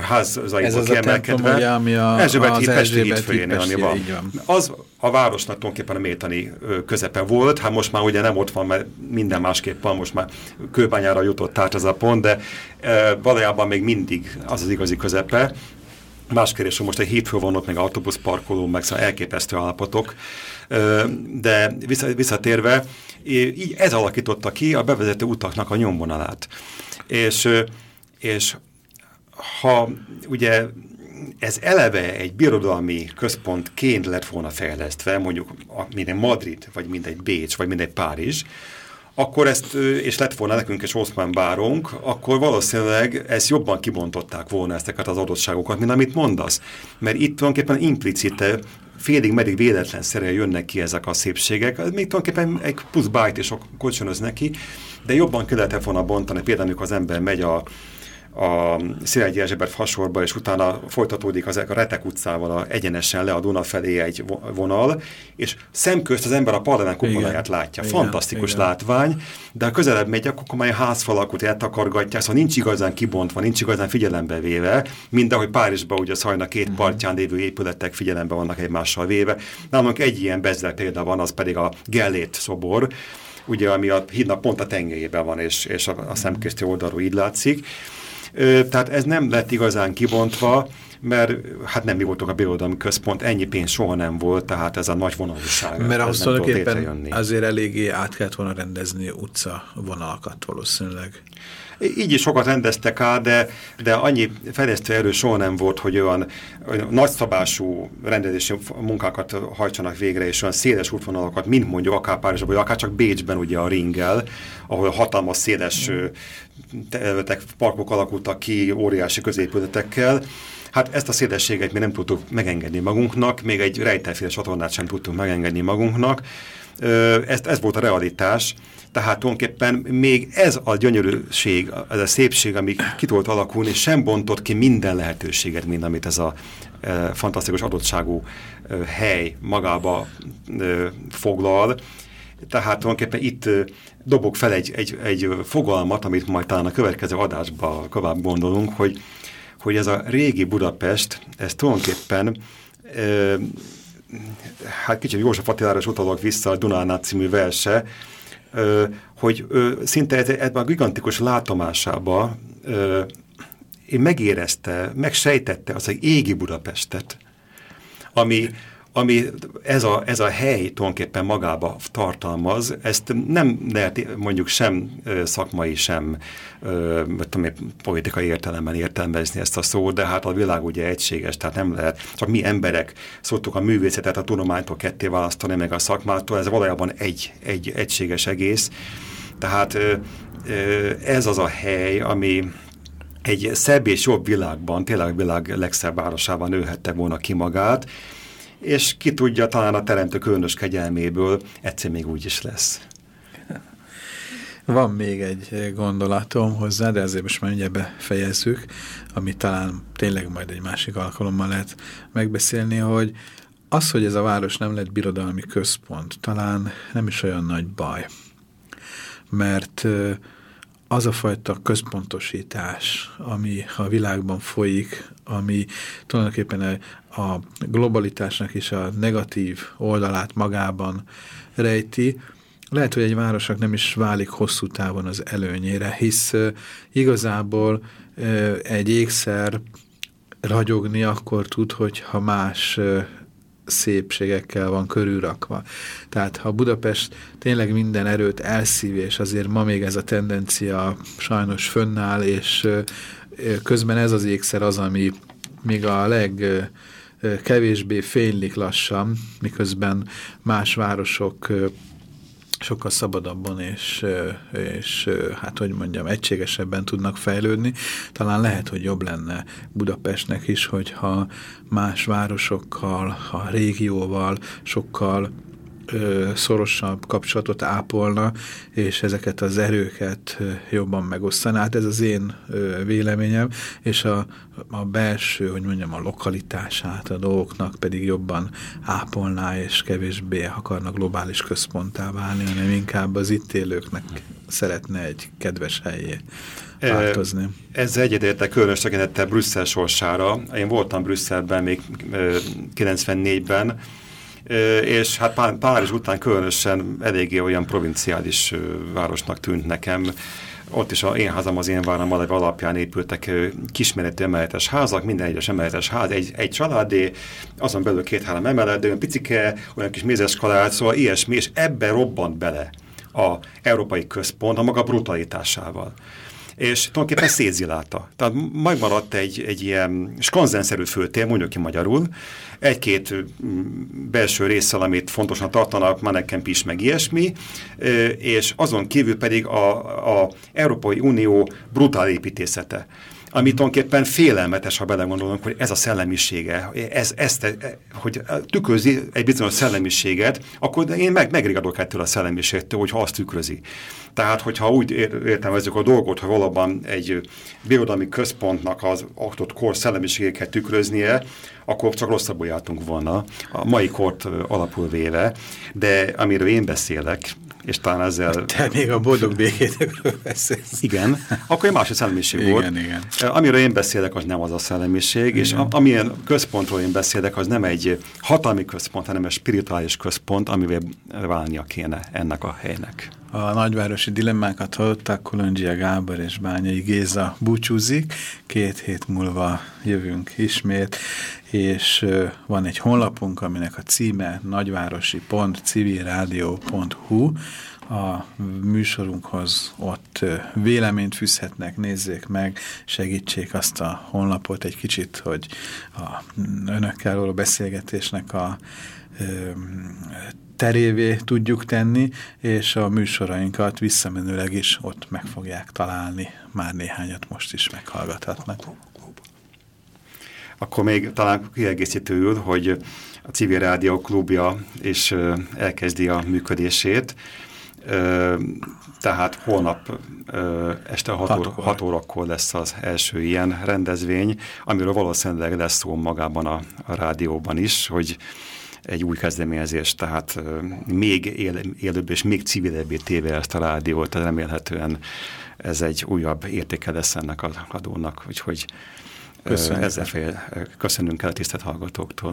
házaiból kiemelkedve. Templom, ami a, Erzsébet híd Pesti hídfőjénél, ami van. van. Az a városnak tulajdonképpen a métani közepe volt, hát most már ugye nem ott van, mert minden másképp van, most már kőbányára jutott át ez a pont, de e, valójában még mindig az az igazi közepe. Más kérdés, hogy most egy hétfő van ott, meg autóbuszparkoló, meg szóval elképesztő állapotok. De visszatérve, így ez alakította ki a bevezető utaknak a nyomvonalát. És, és ha ugye ez eleve egy birodalmi központként lett volna fejlesztve, mondjuk minden Madrid, vagy mindegy Bécs, vagy mindegy Párizs, akkor ezt, és lett volna nekünk is Oszmán bárunk, akkor valószínűleg ezt jobban kibontották volna ezeket az adottságokat, mint amit mondasz. Mert itt tulajdonképpen implicite félig meddig véletlenszerűen jönnek ki ezek a szépségek. Még tulajdonképpen egy plusz bájt is kocsonoz neki, de jobban ki lehetett volna bontani. Például, amikor az ember megy a a Szilágyi Erzsébet fasorba, és utána folytatódik az, a Retek utcával a, egyenesen le a Duna felé egy vonal, és szemközt az ember a parlament kupoláját látja. Igen, Fantasztikus igen. látvány, de ha közelebb megy, akkor már a házfalakot eltakargatják, szóval nincs igazán kibontva, nincs igazán figyelembe véve, mint ahogy Párizsban ugye szajna két uh mhm. -huh. partján lévő épületek figyelembe vannak egymással véve. Nálunk egy ilyen bezlet példa van, az pedig a Gellét szobor, ugye, ami a hídnak pont a tengelyében van, és, és a, a szemközti oldalról így látszik. Tehát ez nem lett igazán kibontva, mert hát nem mi voltunk a birodalmi központ, ennyi pénz soha nem volt, tehát ez a nagy vonalúság. Mert ahhoz tulajdonképpen azért eléggé át kellett volna rendezni utca vonalakat valószínűleg. Így is sokat rendeztek át, de, de annyi fejlesztő erő soha nem volt, hogy olyan, olyan nagyszabású rendezési munkákat hajtsanak végre, és olyan széles útvonalakat, mint mondjuk akár Párizsban, vagy akár csak Bécsben ugye a ringgel, ahol hatalmas széles területek, parkok alakultak ki óriási középületekkel, Hát ezt a szélességet mi nem tudtuk megengedni magunknak, még egy rejtelféle csatornát sem tudtunk megengedni magunknak. Ezt, ez volt a realitás, tehát tulajdonképpen még ez a gyönyörűség, ez a szépség, ami ki tudott alakulni, sem bontott ki minden lehetőséget, mint amit ez a e, fantasztikus adottságú e, hely magába e, foglal. Tehát tulajdonképpen itt e, dobok fel egy, egy, egy fogalmat, amit majd talán a következő adásba tovább gondolunk, hogy, hogy ez a régi Budapest, ez tulajdonképpen e, hát kicsit József Attilára is utalok vissza a Dunánát című verse, hogy szinte ebben a gigantikus látomásába én megérezte, megsejtette az egy égi Budapestet, ami, ami ez a, ez a hely tulajdonképpen magába tartalmaz, ezt nem lehet mondjuk sem szakmai, sem tudom, politikai értelemben értelmezni ezt a szót, de hát a világ ugye egységes, tehát nem lehet, csak mi emberek szoktuk a művészetet a tudománytól ketté választani, meg a szakmától, ez valójában egy, egy egységes egész. Tehát ez az a hely, ami egy szebb és jobb világban, tényleg a világ legszebb városában nőhette volna ki magát, és ki tudja, talán a teremtő különös kegyelméből egyszer még úgy is lesz. Van még egy gondolatom hozzá, de ezért most már ugye befejezzük, ami talán tényleg majd egy másik alkalommal lehet megbeszélni, hogy az, hogy ez a város nem lett birodalmi központ, talán nem is olyan nagy baj. Mert az a fajta központosítás, ami a világban folyik, ami tulajdonképpen a globalitásnak is a negatív oldalát magában rejti, lehet, hogy egy városnak nem is válik hosszú távon az előnyére, hisz igazából egy ékszer ragyogni akkor tud, hogyha más szépségekkel van körülrakva. Tehát ha Budapest tényleg minden erőt elszív, és azért ma még ez a tendencia sajnos fönnáll, és közben ez az ékszer az, ami még a leg kevésbé fénylik lassan, miközben más városok sokkal szabadabban és, és hát hogy mondjam, egységesebben tudnak fejlődni. Talán lehet, hogy jobb lenne Budapestnek is, hogyha más városokkal, a régióval sokkal ö, szorosabb kapcsolatot ápolna, és ezeket az erőket jobban megosztaná. Hát ez az én ö, véleményem, és a, a belső, hogy mondjam, a lokalitását a dolgoknak pedig jobban ápolná, és kevésbé akarnak globális központtá válni, hanem inkább az itt élőknek szeretne egy kedves helyé változni. Ez egyedérte különös tekintettel Brüsszel sorsára. Én voltam Brüsszelben még 94-ben, és hát Párizs után különösen eléggé olyan provinciális városnak tűnt nekem. Ott is a én házam, az én váram alap alapján épültek kisméretű emeletes házak, minden egyes emeletes ház, egy, egy családé, azon belül két-három emelet, de olyan picike, olyan kis mézes kalált, szóval ilyesmi, és ebbe robbant bele a európai központ a maga brutalitásával és tulajdonképpen szétzilálta. Tehát megmaradt egy, egy ilyen skanzenszerű főtér, mondjuk ki magyarul, egy-két belső résszel, amit fontosan tartanak, Manneken Pis, meg ilyesmi, és azon kívül pedig a, a Európai Unió brutál építészete ami tulajdonképpen félelmetes, ha belegondolunk, hogy ez a szellemisége, ez, ezt, hogy tükrözi egy bizonyos szellemiséget, akkor én meg, megrigadok ettől a szellemiségtől, hogyha azt tükrözi. Tehát, hogyha úgy értelmezzük a dolgot, hogy valóban egy birodalmi központnak az aktott kor szellemiségeket tükröznie, akkor csak rosszabbul jártunk volna, a mai kort alapul véve, de amiről én beszélek, és talán ezzel... Te még a boldog békétekről beszélsz. Igen, akkor egy másik szellemiség igen, volt. Igen. Amiről én beszélek, az nem az a szellemiség, igen. és amilyen központról én beszélek, az nem egy hatalmi központ, hanem egy spirituális központ, amivel válnia kéne ennek a helynek. A nagyvárosi dilemmákat hallották, Kolondzsia Gábor és Bányai Géza búcsúzik, két hét múlva jövünk ismét, és van egy honlapunk, aminek a címe nagyvárosi.civilradio.hu, a műsorunkhoz ott véleményt fűzhetnek, nézzék meg, segítsék azt a honlapot egy kicsit, hogy a önökkel való beszélgetésnek a terévé tudjuk tenni, és a műsorainkat visszamenőleg is ott meg fogják találni. Már néhányat most is meghallgathatnak. Akkor még talán kiegészítőül, hogy a Civil Rádió klubja is elkezdi a működését, tehát holnap este 6 órakor lesz az első ilyen rendezvény, amiről valószínűleg lesz szó magában a, a rádióban is, hogy egy új kezdeményezés, tehát még él, élőbb és még civilebbé téve ezt a rádiót, remélhetően ez egy újabb értéke lesz ennek a adónak, úgyhogy Köszönjük. ezzel fél, köszönünk el a tisztelt hallgatóktól.